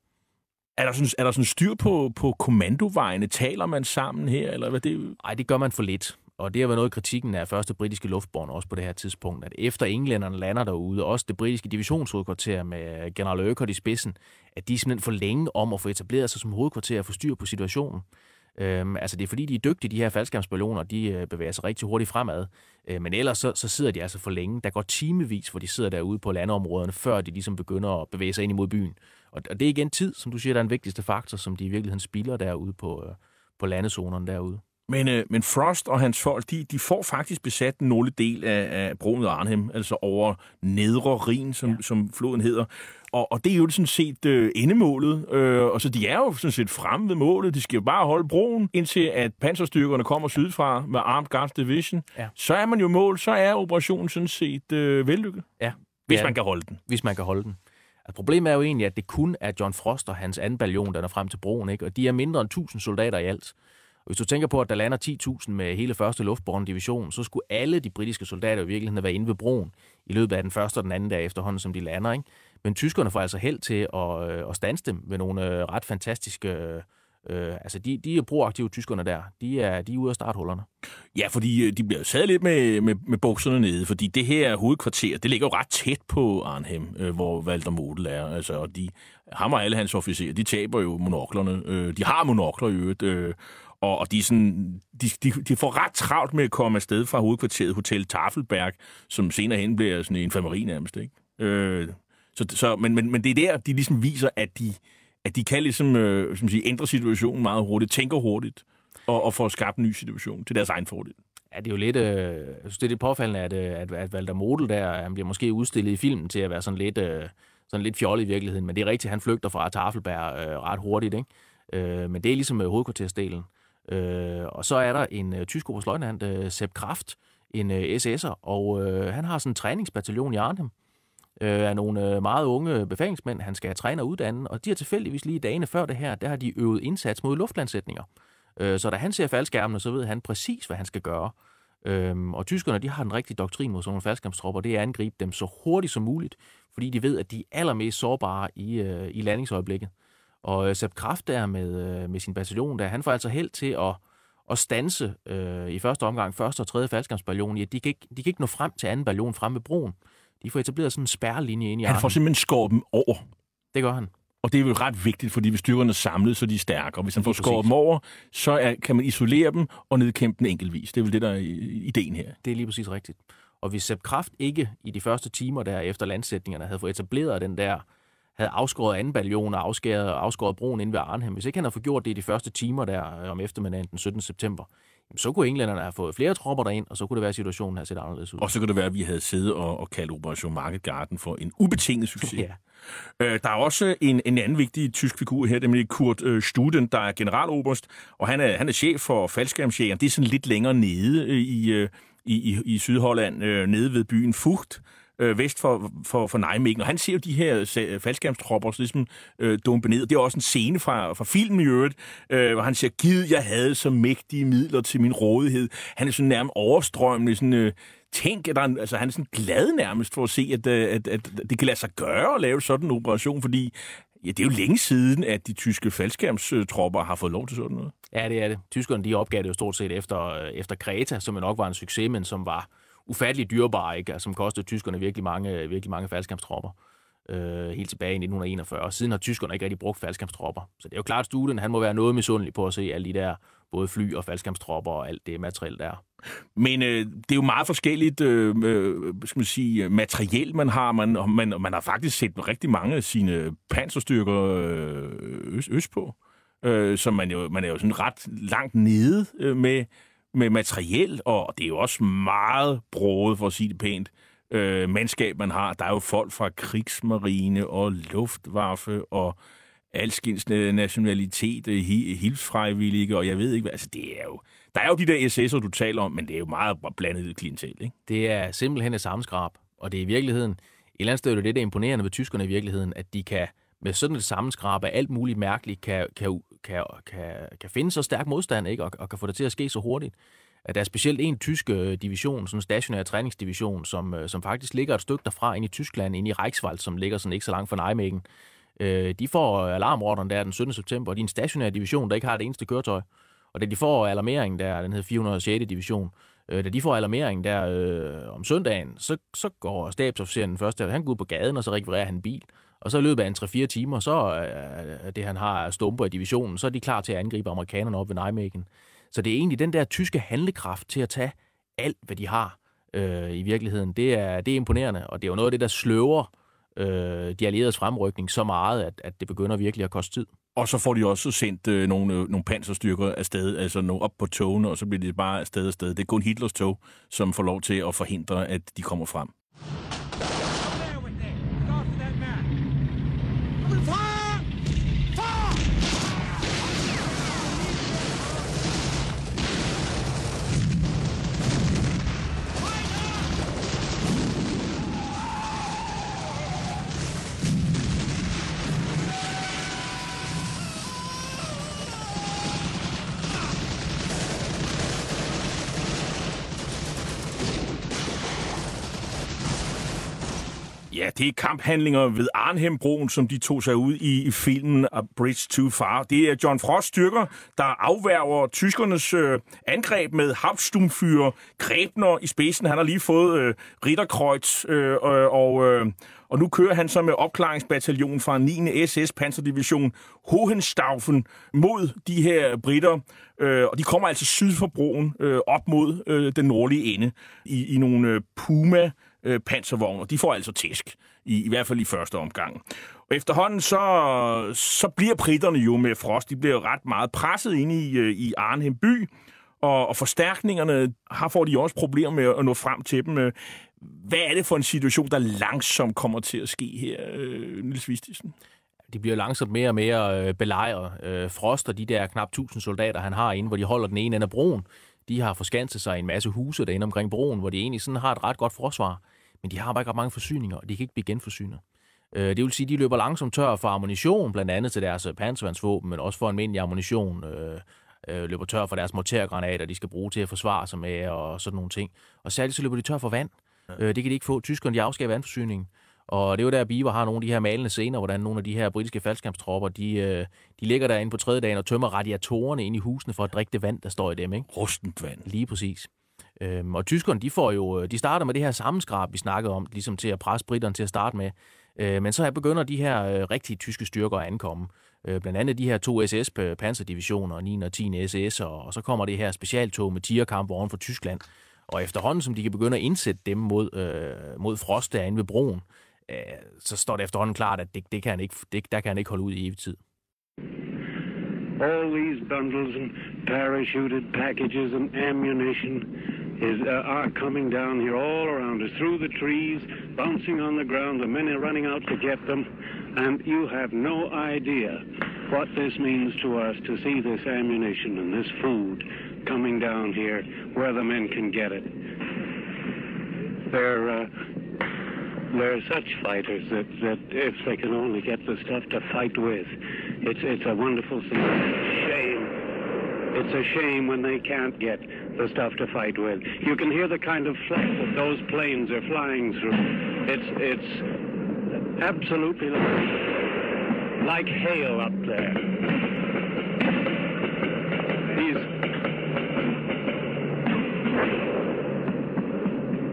Er der sådan, er der sådan styr på, på kommandovejene? Taler man sammen her? Eller hvad det... Nej, det gør man for lidt og det har været noget af kritikken af første britiske luftborn også på det her tidspunkt, at efter englænderne lander derude, også det britiske divisionshovedkvarter med general Urquhart i spidsen, at de er simpelthen for længe om at få etableret sig som hovedkvarter og få styr på situationen. Øhm, altså det er fordi, de er dygtige, de her faldskærmsballoner, de øh, bevæger sig rigtig hurtigt fremad. Øh, men ellers så, så sidder de altså for længe. Der går timevis, hvor de sidder derude på landområderne, før de ligesom begynder at bevæge sig ind imod byen. Og, og det er igen tid, som du siger, der er den vigtigste faktor, som de i virkeligheden spilder derude på, øh, på landezonerne derude. Men, øh, men Frost og hans folk, de, de får faktisk besat nogle del af, af broen Arnhem, altså over Nedre Rhin, som, ja. som floden hedder. Og, og det er jo sådan set øh, endemålet. Øh, og så de er jo sådan set fremme ved målet. De skal jo bare holde broen, indtil at panserstyrkerne kommer sydfra med Armed Guards Division. Ja. Så er man jo mål, så er operationen sådan set øh, vellykket. Ja. Hvis ja. man kan holde den. Hvis man kan holde den. Altså, problemet er jo egentlig, at det kun er John Frost og hans anden ballon, der er frem til broen, ikke? og de er mindre end 1000 soldater i alt. Og hvis du tænker på, at der lander 10.000 med hele første luftborne division, så skulle alle de britiske soldater i virkeligheden være inde ved broen i løbet af den første og den anden dag efterhånden, som de lander. Ikke? Men tyskerne får altså held til at, øh, at stanse dem ved nogle øh, ret fantastiske... Øh, altså, de, de er proaktive, tyskerne der. De er, de er ude af starthullerne. Ja, fordi øh, de bliver sad lidt med, med, med bukserne nede, fordi det her hovedkvarter, det ligger jo ret tæt på Arnhem, øh, hvor Walter Model er. Altså, og de, ham og alle hans officerer, de taber jo monoklerne. Øh, de har monokler i øvrigt, øh, og, og de, er sådan, de, de, de får ret travlt med at komme afsted fra hovedkvarteret Hotel Tafelberg, som senere hen bliver sådan en infirmeri nærmest. Ikke? Øh, så, så, men, men, men det er der, de ligesom viser, at de, at de kan ligesom, øh, som sige, ændre situationen meget hurtigt, tænker hurtigt, og, og få skabt en ny situation til deres egen fordel. Ja, det er jo lidt, øh, jeg synes, det er lidt påfaldende, at, øh, at, at Walter Model der, han bliver måske udstillet i filmen til at være sådan lidt, øh, sådan lidt fjollet i virkeligheden, men det er rigtigt, han flygter fra Tafelberg øh, ret hurtigt, ikke? Øh, men det er ligesom øh, hovedkvartersdelen. Øh, og så er der en øh, tysk oberstløjtnant, øh, Sepp Kraft, en øh, SS'er, og øh, han har sådan en træningsbataljon i Arnhem øh, af nogle øh, meget unge befalingsmænd, han skal træne og uddanne, og de har tilfældigvis lige dagene før det her, der har de øvet indsats mod luftlandsætninger. Øh, så da han ser faldskærmene, så ved han præcis, hvad han skal gøre. Øhm, og tyskerne, de har en rigtig doktrin mod sådan nogle faldskærmstropper, det er at angribe dem så hurtigt som muligt, fordi de ved, at de er allermest sårbare i, øh, i landingsøjeblikket. Og øh, Sepp Kraft der med, øh, med sin bataljon, der, han får altså held til at, at stanse øh, i første omgang, første og tredje faldskærmsballon. Ja, de, kan ikke, de kan ikke nå frem til anden ballon frem ved broen. De får etableret sådan en spærrelinje ind i Han får simpelthen skåret dem over. Det gør han. Og det er jo ret vigtigt, fordi hvis styrkerne er samlet, så er de stærke. Og hvis han får skåret dem over, så er, kan man isolere dem og nedkæmpe dem enkeltvis. Det er vel det, der er ideen her. Det er lige præcis rigtigt. Og hvis Sepp Kraft ikke i de første timer der efter landsætningerne havde fået etableret den der havde afskåret anden ballon og afskåret, afskåret broen ind ved Arnhem, hvis ikke han havde fået gjort det i de første timer der øh, om eftermiddagen den 17. september, så kunne englænderne have fået flere tropper derind, og så kunne det være, at situationen havde set anderledes ud. Og så kunne det være, at vi havde siddet og, og kaldt Operation Market Garden for en ubetinget succes. ja. øh, der er også en, en anden vigtig tysk figur her, nemlig Kurt øh, Studen, der er generaloberst, og han er, han er chef for faldskærmsjægeren. Det er sådan lidt længere nede øh, i, øh, i, i, i Sydholland, øh, nede ved byen Fugt øh, vest for, for, for Nijmegen. Og han ser jo de her øh, faldskærmstropper så ligesom øh, dumpe ned. Det er også en scene fra, fra filmen i øvrigt, øh, hvor han siger, giv, jeg havde så mægtige midler til min rådighed. Han er sådan nærmest overstrømmende, sådan... Øh, tænk, at han, altså, han er sådan glad nærmest for at se, at, øh, at, at det kan lade sig gøre at lave sådan en operation, fordi ja, det er jo længe siden, at de tyske faldskærmstropper har fået lov til sådan noget. Ja, det er det. Tyskerne de opgav det jo stort set efter, øh, efter Kreta, som jo nok var en succes, men som var ufattelig dyrebare, ikke? Altså, som kostede tyskerne virkelig mange, virkelig mange faldskampstropper øh, helt tilbage i 1941. Siden har tyskerne ikke rigtig brugt faldskampstropper. Så det er jo klart, at studien han må være noget misundelig på at se alle de der både fly og faldskampstropper og alt det materiel der. Men øh, det er jo meget forskelligt øh, øh, skal man sige, materiel, man har. Man, man, man har faktisk set rigtig mange af sine panserstyrker øh, øst, øst på. Øh, så man, jo, man er jo sådan ret langt nede øh, med, med materiel, og det er jo også meget broet, for at sige det pænt, øh, mandskab, man har. Der er jo folk fra krigsmarine og luftwaffe og alskens nationalitet, øh, hilsfrejvillige, og jeg ved ikke hvad. Altså, det er jo, der er jo de der SS'er, du taler om, men det er jo meget blandet klientel, ikke? Det er simpelthen et sammenskrab, og det er i virkeligheden, et eller andet sted er det det, der er imponerende ved tyskerne i virkeligheden, at de kan med sådan et sammenskrab af alt muligt mærkeligt, kan, kan, kan, kan, kan finde så stærk modstand, ikke? Og, og kan få det til at ske så hurtigt. At der er specielt en tysk øh, division, sådan en stationær træningsdivision, som, øh, som faktisk ligger et stykke derfra ind i Tyskland, ind i Reichswald, som ligger sådan ikke så langt fra Nijmegen. Øh, de får øh, alarmordren der den 17. september, og de er en stationær division, der ikke har det eneste køretøj. Og da de får alarmering der, den hedder 406. division, øh, da de får alarmering der øh, om søndagen, så, så går stabsofficeren den første, han går ud på gaden, og så rekvirerer han en bil. Og så i løbet af en 3-4 timer, så øh, det han har stumper i divisionen, så er de klar til at angribe amerikanerne op ved Nijmegen. Så det er egentlig den der tyske handlekraft til at tage alt, hvad de har øh, i virkeligheden. Det er, det er imponerende, og det er jo noget af det, der sløver øh, de allieredes fremrykning så meget, at, at det begynder virkelig at koste tid. Og så får de også sendt øh, nogle, øh, nogle panserstyrker afsted, altså nogle op på togene, og så bliver de bare afsted afsted. Det er kun Hitlers tog, som får lov til at forhindre, at de kommer frem. Ja, det er kamphandlinger ved Arnhembroen, som de tog sig ud i, i filmen A Bridge Too Far. Det er John Frost styrker, der afværger tyskernes øh, angreb med Habstumfyrer, Grebner i spidsen. Han har lige fået øh, Ritterkreuz, øh, og, øh, og nu kører han så med opklaringsbataljon fra 9. SS Panzerdivision Hohenstaufen mod de her britter. Øh, og de kommer altså syd for broen øh, op mod øh, den nordlige ende i, i nogle øh, Puma øh, panservogne, de får altså tæsk, i, i hvert fald i første omgang. Og efterhånden så, så bliver britterne jo med Frost, de bliver ret meget presset ind i, øh, i Arnhem by, og, og forstærkningerne har får de også problemer med at nå frem til dem. Øh, hvad er det for en situation, der langsomt kommer til at ske her, øh, Nils Vistisen? De bliver langsomt mere og mere øh, belejret. Øh, Frost og de der knap 1000 soldater, han har inde, hvor de holder den ene ende af broen, de har forskanset sig i en masse huse derinde omkring broen, hvor de egentlig sådan har et ret godt forsvar men de har bare ikke ret mange forsyninger, og de kan ikke blive genforsynet. Øh, det vil sige, at de løber langsomt tør for ammunition, blandt andet til deres panservandsvåben, men også for almindelig ammunition. Øh, øh, løber tør for deres mortergranater, de skal bruge til at forsvare sig med, og sådan nogle ting. Og særligt så løber de tør for vand. Ja. det kan de ikke få. Tyskerne, de afskærer vandforsyningen. Og det er jo der, Biver har nogle af de her malende scener, hvordan nogle af de her britiske faldskampstropper, de, de ligger derinde på tredje dagen og tømmer radiatorerne ind i husene for at drikke det vand, der står i dem. Ikke? Rustent vand. Lige præcis. Øhm, og tyskerne, de får jo, øh, de starter med det her sammenskrab, vi snakkede om, ligesom til at presse britterne til at starte med. Øh, men så begynder de her øh, rigtige tyske styrker at ankomme. Øh, blandt andet de her to SS panserdivisioner, 9. og 10. SS, og, og så kommer det her specialtog med tierkamp oven for Tyskland. Og efterhånden, som de kan begynde at indsætte dem mod, øh, mod Frost derinde ved broen, øh, så står det efterhånden klart, at det, det kan han ikke, det, der kan han ikke holde ud i evig tid. All these bundles and parachuted packages and ammunition is, uh, are coming down here all around us, through the trees, bouncing on the ground. The men are running out to get them. And you have no idea what this means to us to see this ammunition and this food coming down here where the men can get it. They're, uh, they're such fighters that, that if they can only get the stuff to fight with, it's, it's a wonderful thing. Shame. It's a shame when they can't get the stuff to fight with. You can hear the kind of flak that those planes are flying through. It's it's absolutely like, hail up there. These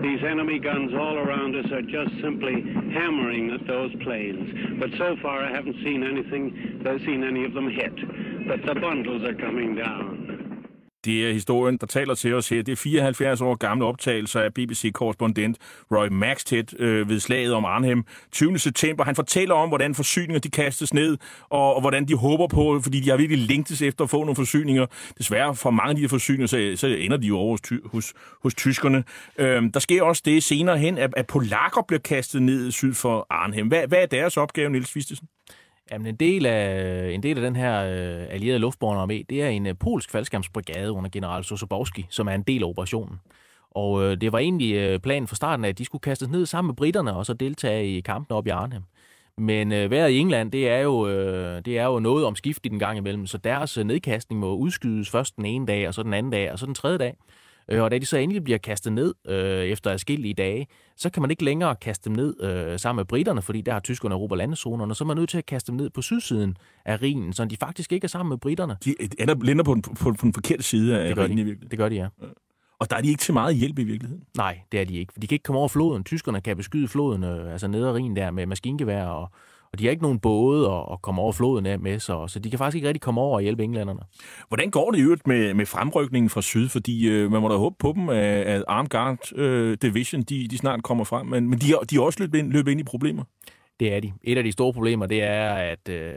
these enemy guns all around us are just simply hammering at those planes. But so far, I haven't seen anything, I've seen any of them hit. But the bundles are coming down. Det er historien, der taler til os her. Det er 74 år gamle optagelser af BBC-korrespondent Roy Maxted øh, ved slaget om Arnhem 20. september. Han fortæller om, hvordan forsyninger de kastes ned, og, og hvordan de håber på, fordi de har virkelig længtes efter at få nogle forsyninger. Desværre for mange af de her forsyninger, så, så ender de jo over hos, hos, hos tyskerne. Øh, der sker også det senere hen, at, at polakker bliver kastet ned syd for Arnhem. Hvad, hvad er deres opgave, Niels Vistesen? Jamen, en del af, en del af den her øh, allierede luftborne armé, det er en øh, polsk faldskærmsbrigade under general Sosobowski, som er en del af operationen. Og øh, det var egentlig øh, planen fra starten, at de skulle kastes ned sammen med britterne og så deltage i kampen op i Arnhem. Men øh, vejret i England, det er, jo, øh, det er jo noget om en i den gang imellem, så deres øh, nedkastning må udskydes først den ene dag, og så den anden dag, og så den tredje dag. Øh, og da de så endelig bliver kastet ned øh, efter adskillige dage, så kan man ikke længere kaste dem ned øh, sammen med britterne, fordi der har tyskerne Europa landezonerne, så er man nødt til at kaste dem ned på sydsiden af Rhinen, så de faktisk ikke er sammen med britterne. De ender, lander på, på, på den forkerte side af det gør Rhinen de. i virkeligheden. Det gør de, ja. Og der er de ikke til meget hjælp i virkeligheden. Nej, det er de ikke. De kan ikke komme over floden. Tyskerne kan beskyde floden, øh, altså ned ad Rhinen der med maskingevær, og, og de har ikke nogen både at, at komme over floden af med, så, så de kan faktisk ikke rigtig komme over og hjælpe englænderne. Hvordan går det i øvrigt med, med fremrykningen fra syd? Fordi øh, man må da håbe på dem, at, at Armed Guard øh, Division de, de snart kommer frem, men, men de, har, de også løbet ind, løbet ind i problemer. Det er de. Et af de store problemer, det er, at, øh,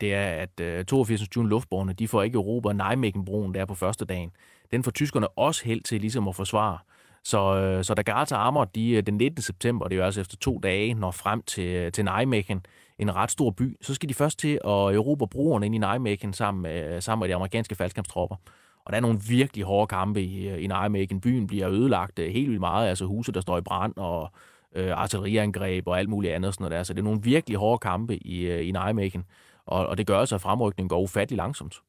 det er, at øh, 82. June luftborne, de får ikke Europa Nijmegen-broen der på første dagen. Den får tyskerne også held til ligesom at forsvare. Så, øh, så da Garta Armor, de øh, den 19. september, det er jo altså efter to dage, når frem til, til Nijmegen, en ret stor by, så skal de først til at erobre broerne ind i Nijmegen sammen med, sammen med de amerikanske faldskabstropper. Og der er nogle virkelig hårde kampe i, i Nijmegen. Byen bliver ødelagt øh, helt vildt meget, altså huse, der står i brand, og øh, artilleriangreb og alt muligt andet. Sådan noget der. Så det er nogle virkelig hårde kampe i, øh, i Nijmegen. Og, og det gør altså, at fremrykningen går ufattelig langsomt.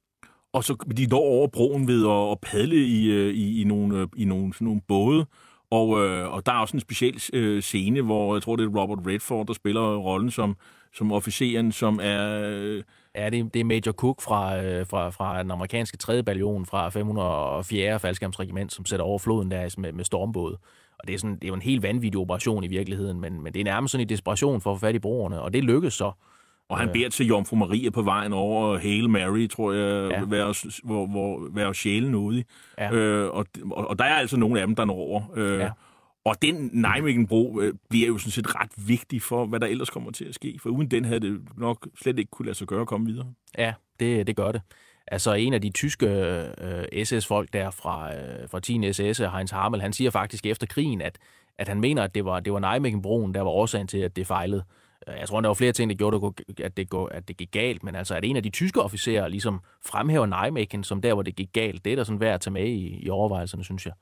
Og så de når over broen ved at, at padle i, øh, i, i, nogle, i nogle, sådan nogle både. Og, øh, og der er også en speciel øh, scene, hvor jeg tror, det er Robert Redford, der spiller rollen som, som officeren, som er... Øh... Ja, det, det er Major Cook fra, øh, fra, fra den amerikanske 3. bataljon fra 504. faldskærmsregiment, som sætter over floden der med, med stormbåde. Og det er, sådan, det er jo en helt vanvittig operation i virkeligheden, men, men det er nærmest sådan en desperation for at få fat i broerne, og det lykkes så. Og han beder til Jomfru Maria på vejen over Hail Mary, tror jeg, ja. være, hvor, hvor, være sjælen ude i. Ja. Øh, og, og, og der er altså nogle af dem, der når over. Øh, ja. Og den Nijmegen-bro øh, bliver jo sådan set ret vigtig for, hvad der ellers kommer til at ske. For uden den havde det nok slet ikke kunne lade sig gøre at komme videre. Ja, det, det gør det. Altså en af de tyske øh, SS-folk der fra, øh, fra 10. SS, Heinz Harmel, han siger faktisk efter krigen, at, at han mener, at det var, det var Nijmegen-broen, der var årsagen til, at det fejlede. Øh, jeg tror, der var flere ting, der gjorde, at det, at det gik galt, men altså, at en af de tyske officerer ligesom fremhæver Nijmegen som der, hvor det gik galt, det er der sådan værd at tage med i, i overvejelserne, synes jeg.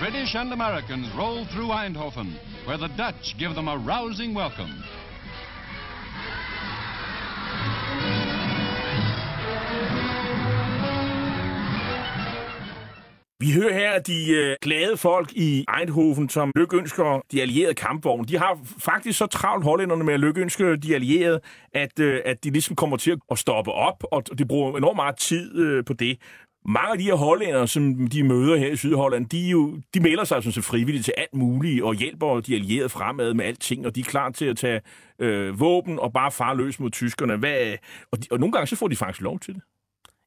British and Americans roll through Eindhoven, where the Dutch give them a rousing welcome. Vi hører her, at de øh, glade folk i Eindhoven, som lykønsker de allierede kampvogne, de har faktisk så travlt hollænderne med at lykønske de allierede, at, øh, at de ligesom kommer til at stoppe op, og de bruger enormt meget tid øh, på det. Mange af de her hollændere, som de møder her i Sydholland, de, jo, de melder sig sådan set frivilligt til alt muligt og hjælper de allierede fremad med alting, og de er klar til at tage øh, våben og bare far løs mod tyskerne. Hvad, og, de, og nogle gange så får de faktisk lov til det.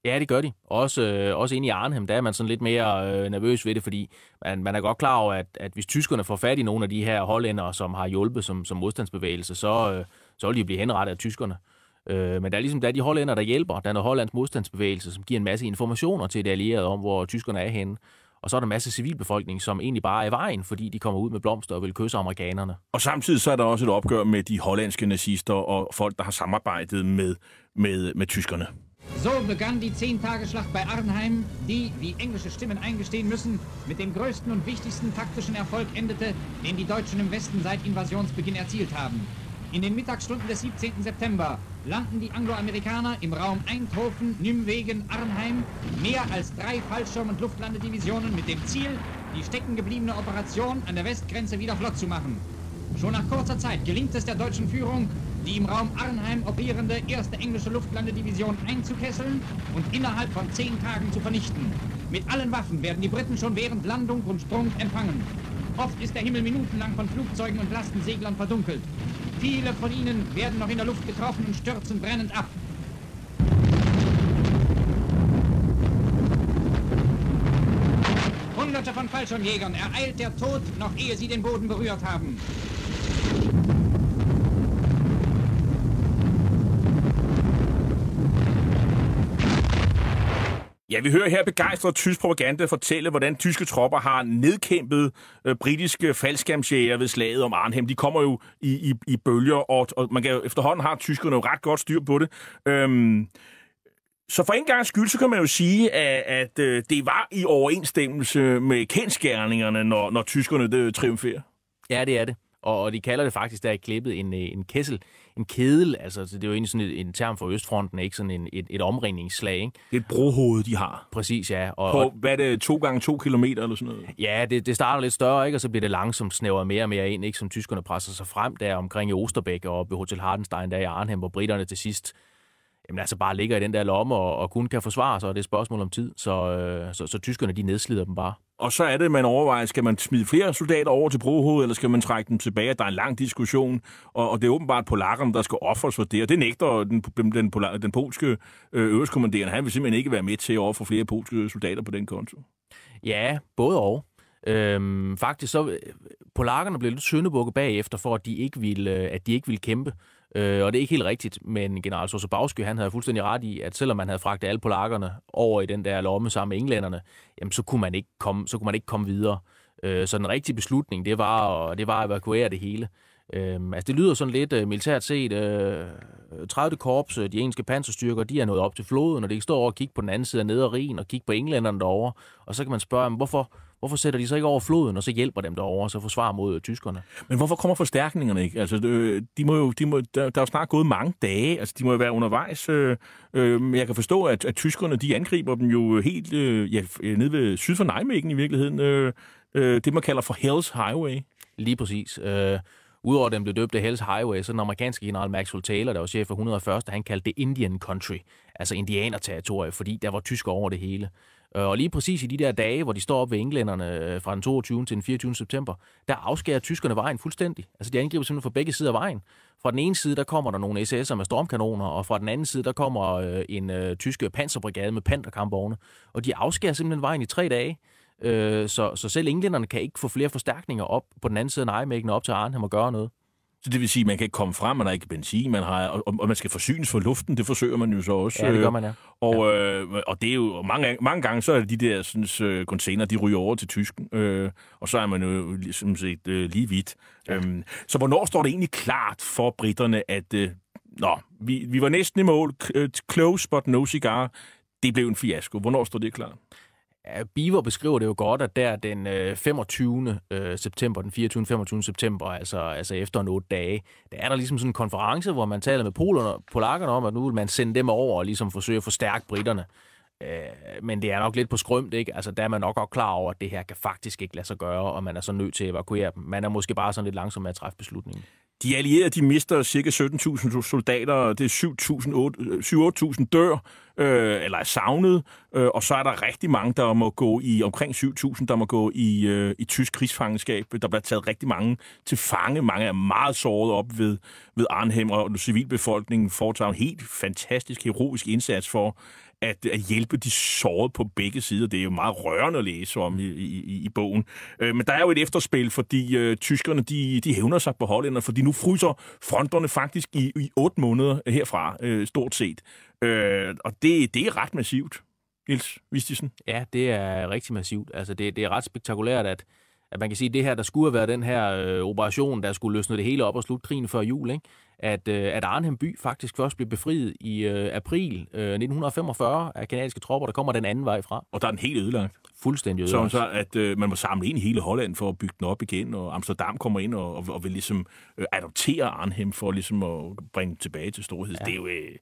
Ja, det gør de. Også, øh, også inde i Arnhem, der er man sådan lidt mere øh, nervøs ved det, fordi man, man er godt klar over, at, at hvis tyskerne får fat i nogle af de her hollændere, som har hjulpet som, som modstandsbevægelse, så, øh, så vil de blive henrettet af tyskerne. Øh, men der er ligesom der er de hollænder, der hjælper. Der er noget hollands modstandsbevægelse, som giver en masse informationer til det allierede om, hvor tyskerne er henne. Og så er der en masse civilbefolkning, som egentlig bare er i vejen, fordi de kommer ud med blomster og vil kysse amerikanerne. Og samtidig så er der også et opgør med de hollandske nazister og folk, der har samarbejdet med, med, med tyskerne. So begann die Zehn-Tage-Schlacht bei Arnheim, die, wie englische Stimmen eingestehen müssen, mit dem größten und wichtigsten taktischen Erfolg endete, den die Deutschen im Westen seit Invasionsbeginn erzielt haben. In den Mittagsstunden des 17. September landen die Angloamerikaner im Raum Eindhoven, Nymwegen, Arnheim mehr als drei Fallschirm- und Luftlandedivisionen mit dem Ziel, die steckengebliebene Operation an der Westgrenze wieder flott zu machen. Schon nach kurzer Zeit gelingt es der deutschen Führung, die im Raum Arnheim operierende erste englische Luftlandedivision einzukesseln und innerhalb von zehn Tagen zu vernichten. Mit allen Waffen werden die Briten schon während Landung und Sprung empfangen. Oft ist der Himmel minutenlang von Flugzeugen und Lastenseglern verdunkelt. Viele von ihnen werden noch in der Luft getroffen und stürzen brennend ab. Hunderte von Fallschirmjägern ereilt der Tod, noch ehe sie den Boden berührt haben. Ja, vi hører her begejstret tysk propaganda fortælle, hvordan tyske tropper har nedkæmpet øh, britiske faldskærmsjæger ved slaget om Arnhem. De kommer jo i, i, i bølger, og, og man kan jo, efterhånden har tyskerne jo ret godt styr på det. Øhm, så for en gang skyld, så kan man jo sige, at, at øh, det var i overensstemmelse med kendskærningerne, når, når tyskerne det, triumferer. Ja, det er det. Og, og de kalder det faktisk der i klippet en, øh, en kessel, en kedel. Altså, det er jo egentlig sådan en, en term for Østfronten, ikke sådan en, et, et omringningsslag. Ikke? Det er et brohoved, de har. Præcis, ja. Og, på, hvad er det, to gange to kilometer eller sådan noget? Ja, det, det starter lidt større, ikke? og så bliver det langsomt snævret mere og mere ind, ikke? som tyskerne presser sig frem der omkring i Osterbæk og ved Hotel Hardenstein der i Arnhem, hvor britterne til sidst jamen altså bare ligger i den der lomme og, og kun kan forsvare sig, og det er et spørgsmål om tid. Så, øh, så, så tyskerne, de nedslider dem bare. Og så er det, man overvejer, skal man smide flere soldater over til brohovedet, eller skal man trække dem tilbage? Der er en lang diskussion, og, og det er åbenbart polakkerne, der skal offres for det, og det nægter den, den, den, den polske øh, øverstkommanderende. Han vil simpelthen ikke være med til at ofre flere polske soldater på den konto. Ja, både og. Øhm, faktisk så, øh, polakkerne blev lidt søndebukket bagefter, for at de ikke ville, øh, at de ikke ville kæmpe. Øh, og det er ikke helt rigtigt, men general Sosabowski, han havde fuldstændig ret i, at selvom man havde fragtet alle polakkerne over i den der lomme sammen med englænderne, jamen så kunne man ikke komme, så kunne man ikke komme videre. Øh, så den rigtige beslutning, det var, at, det var at evakuere det hele. Øh, altså det lyder sådan lidt uh, militært set. Øh, uh, 30. korps, øh, de engelske panserstyrker, de er nået op til floden, og de kan stå over og kigge på den anden side af nederrigen og kigge på englænderne derovre. Og så kan man spørge, hvorfor, Hvorfor sætter de så ikke over floden, og så hjælper dem derovre, og så forsvarer mod tyskerne? Men hvorfor kommer forstærkningerne ikke? Altså, de må jo, de må, der, der er jo snart gået mange dage. Altså, de må jo være undervejs. Øh, øh, jeg kan forstå, at, at tyskerne, de angriber dem jo helt øh, ja, nede ved syd for Nijmegen i virkeligheden. Øh, øh, det, man kalder for Hell's Highway. Lige præcis. Øh, Udover at den blev døbt af Hell's Highway, så den amerikanske general Maxwell Taylor, der var chef for 101. han kaldte det Indian Country, altså indianerterritorie, fordi der var tysker over det hele. Øh, og lige præcis i de der dage, hvor de står op ved englænderne øh, fra den 22. til den 24. september, der afskærer tyskerne vejen fuldstændig. Altså de angriber simpelthen fra begge sider af vejen. Fra den ene side, der kommer der nogle SS'er med stormkanoner, og fra den anden side, der kommer øh, en øh, tysk panserbrigade med panterkampvogne. Og de afskærer simpelthen vejen i tre dage. Øh, så, så selv englænderne kan ikke få flere forstærkninger op på den anden side af Nijmegen op til Arnhem og gøre noget. Så det vil sige, at man kan ikke komme frem, man har ikke benzin, man har, og, og man skal forsynes for luften, det forsøger man jo så også. Ja, det gør man, ja. Og, ja. øh, og det er jo mange, mange gange, så er det de der sådan, øh, container, de ryger over til tysken, øh, og så er man jo ligesom set øh, lige vidt. Ja. Øhm, så hvornår står det egentlig klart for britterne, at øh, nå, vi, vi var næsten i mål, close but no cigar, det blev en fiasko. Hvornår står det klart? Ja, Biver beskriver det jo godt, at der den øh, 25. Øh, september, den 24. 25. september, altså, altså efter en otte dage, der er der ligesom sådan en konference, hvor man taler med polerne, polakkerne om, at nu vil man sende dem over og ligesom forsøge at forstærke britterne. Øh, men det er nok lidt på skrømt, ikke? Altså, der er man nok godt klar over, at det her kan faktisk ikke lade sig gøre, og man er så nødt til at evakuere dem. Man er måske bare sådan lidt langsom med at træffe beslutningen. De allierede de mister ca. 17.000 soldater, og det er 7.000 øh, dør, øh, eller er savnet, øh, og så er der rigtig mange, der må gå i, omkring 7.000, der må gå i, øh, i tysk krigsfangenskab. Der bliver taget rigtig mange til fange. Mange er meget såret op ved, ved Arnhem, og civilbefolkningen foretager en helt fantastisk, heroisk indsats for at, at hjælpe de sårede på begge sider. Det er jo meget rørende at læse om i, i, i bogen. Øh, men der er jo et efterspil, fordi øh, tyskerne de, de hævner sig på hollænder, fordi nu fryser fronterne faktisk i, i otte måneder herfra, øh, stort set. Øh, og det, det er ret massivt, Niels Vistisen. Ja, det er rigtig massivt. Altså, det, det er ret spektakulært, at, at man kan sige, at det her, der skulle have været den her øh, operation, der skulle løsne det hele op og slutte krigen før jul, ikke? At, øh, at Arnhem by faktisk først blev befriet i øh, april øh, 1945 af kanadiske tropper, der kommer den anden vej fra. Og der er den helt ødelagt. Fuldstændig ødelagt. Så, så at øh, man må samle ind i hele Holland for at bygge den op igen, og Amsterdam kommer ind og, og, og vil ligesom øh, adoptere Arnhem for ligesom at bringe tilbage til storhed. Ja. Det er jo... Øh,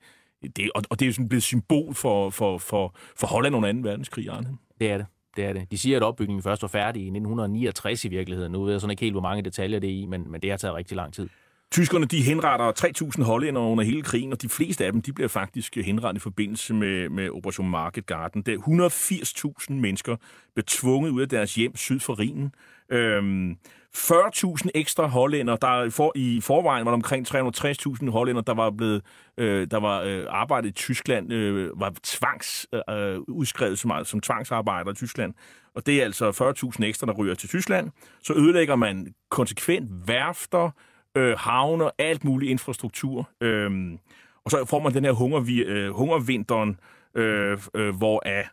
det, og, og det er jo sådan blevet symbol for, for, for, for Holland under 2. verdenskrig, Arnhem. Det er det. Det er det. De siger, at opbygningen først var færdig i 1969 i virkeligheden. Nu ved jeg sådan ikke helt, hvor mange detaljer det er i, men, men det har taget rigtig lang tid. Tyskerne de henretter 3.000 hollænder under hele krigen, og de fleste af dem de bliver faktisk henrettet i forbindelse med, med Operation Market Garden. Der 180.000 mennesker blev tvunget ud af deres hjem syd for Rhinen. Øhm, 40.000 ekstra hollænder. Der for, I forvejen var der omkring 360.000 hollænder, der var blevet øh, der var øh, arbejdet i Tyskland, øh, var tvangs øh, udskrevet som, som tvangsarbejder i Tyskland. Og det er altså 40.000 ekstra, der ryger til Tyskland. Så ødelægger man konsekvent værfter, øh, havner, alt mulig infrastruktur. Øh, og så får man den her hunger, øh, hungervinteren, øh, øh, hvor af,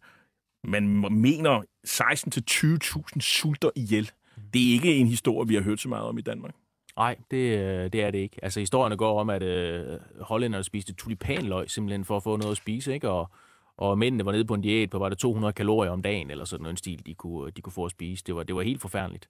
man mener 16-20.000 sulter ihjel. Det er ikke en historie, vi har hørt så meget om i Danmark. Nej, det, øh, det er det ikke. Altså, historierne går om, at øh, hollænderne spiste tulipanløg simpelthen for at få noget at spise, ikke? Og, og mændene var nede på en diæt på, var det 200 kalorier om dagen, eller sådan en stil, de kunne, de kunne få at spise. Det var, det var helt forfærdeligt.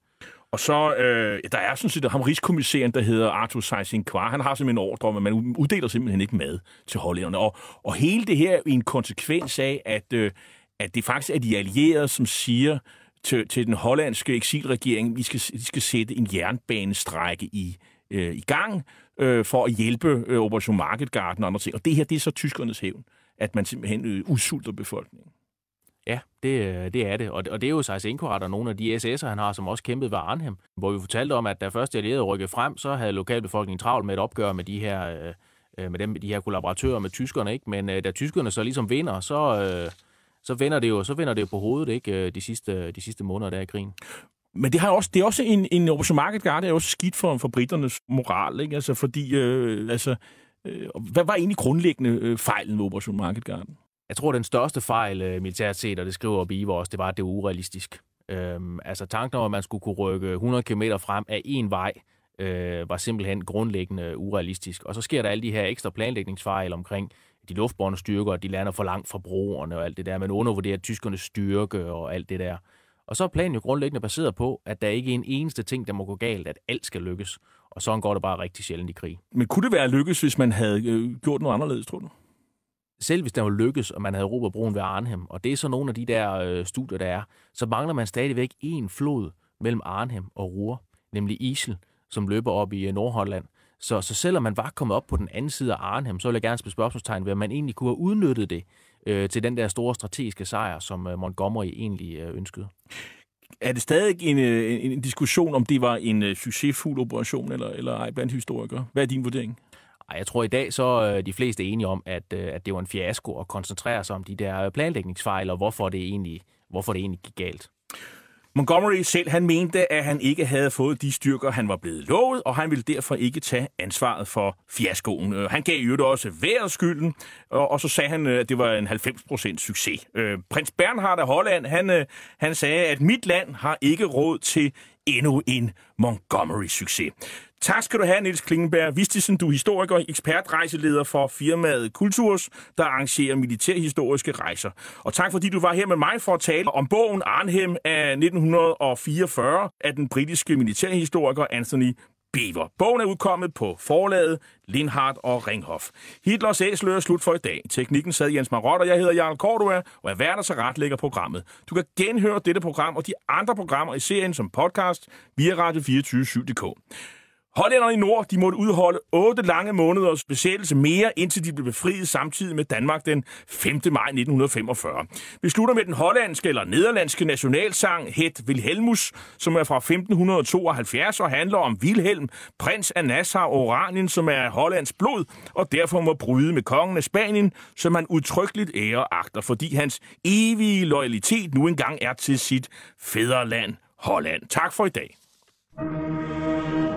Og så, øh, der er sådan set ham rigskommissæren, der hedder Arthur Seysin Kvar. Han har simpelthen en ordre om, at man uddeler simpelthen ikke mad til hollænderne. Og, og hele det her er en konsekvens af, at, øh, at det faktisk er de allierede, som siger til, til den hollandske eksilregering, vi skal, vi skal sætte en jernbanestrække i, øh, i gang øh, for at hjælpe øh, Operation Market Garden og andre ting. Og det her, det er så tyskernes hævn, at man simpelthen øh, usulter befolkningen. Ja, det, øh, det er det. Og, og det er jo Sejs Inkorat og nogle af de SS'er, han har, som også kæmpede ved Arnhem, hvor vi fortalte om, at da først de allierede rykkede frem, så havde lokalbefolkningen travlt med et opgør med de her, øh, øh med dem, de her kollaboratører med tyskerne. Ikke? Men øh, da tyskerne så ligesom vinder, så, øh, så vender det jo så vender det jo på hovedet ikke? De, sidste, de sidste måneder der i krigen. Men det, har også, det er også en, en Operation Market Guard, det er også skidt for, for britternes moral, ikke? Altså, fordi, øh, altså, Øh, hvad var egentlig grundlæggende øh, fejlen med Operation Market Garden? Jeg tror, den største fejl øh, militært set, og det skriver Biver også, det var, at det var urealistisk. Øhm, altså tanken om, at man skulle kunne rykke 100 km frem af en vej, øh, var simpelthen grundlæggende urealistisk. Og så sker der alle de her ekstra planlægningsfejl omkring de luftbårne styrker, de lander for langt fra broerne og alt det der. Man undervurderer tyskernes styrke og alt det der. Og så er planen jo grundlæggende baseret på, at der ikke er en eneste ting, der må gå galt, at alt skal lykkes. Og sådan går det bare rigtig sjældent i krig. Men kunne det være lykkes, hvis man havde øh, gjort noget anderledes, tror du? Selv hvis det var lykkes, og man havde råbt broen ved Arnhem, og det er så nogle af de der øh, studier, der er, så mangler man stadigvæk en flod mellem Arnhem og Ruhr, nemlig Isel, som løber op i øh, Nordholland. Så, så selvom man var kommet op på den anden side af Arnhem, så vil jeg gerne spille spørgsmålstegn ved, at man egentlig kunne have udnyttet det øh, til den der store strategiske sejr, som øh, Montgomery egentlig øh, ønskede. Er det stadig en, øh, en, en diskussion, om det var en øh, succesfuld operation, eller, eller ej, blandt historikere? Hvad er din vurdering? Ej, jeg tror i dag så er de fleste enige om, at, at det var en fiasko at koncentrere sig om de der planlægningsfejl, og hvorfor det egentlig, hvorfor det egentlig gik galt. Montgomery selv, han mente, at han ikke havde fået de styrker, han var blevet lovet, og han ville derfor ikke tage ansvaret for fiaskoen. Øh, han gav jo også vejret skylden, og, så sagde han, øh, at det var en 90% succes. Øh, prins Bernhard af Holland, han, han sagde, at mit land har ikke råd til endnu en Montgomery-succes. Tak skal du have, Niels Klingenberg. Vistisen, du er historiker, ekspertrejseleder for firmaet Kulturs, der arrangerer militærhistoriske rejser. Og tak fordi du var her med mig for at tale om bogen Arnhem af 1944 af den britiske militærhistoriker Anthony Beaver. Bogen er udkommet på forlaget Lindhardt og Ringhof. Hitlers æsler er slut for i dag. Teknikken sad Jens Marot, og jeg hedder Jarl Cordua, og er værd så retlægger programmet. Du kan genhøre dette program og de andre programmer i serien som podcast via Radio247.dk. Hollænderne i nord de måtte udholde otte lange måneders besættelse mere, indtil de blev befriet samtidig med Danmark den 5. maj 1945. Vi slutter med den hollandske eller nederlandske nationalsang Het Wilhelmus, som er fra 1572 og handler om Wilhelm, prins af Nassau Oranien, som er Hollands blod, og derfor må bryde med kongen af Spanien, som han udtrykkeligt ære agter, fordi hans evige loyalitet nu engang er til sit fædreland Holland. Tak for i dag. thank you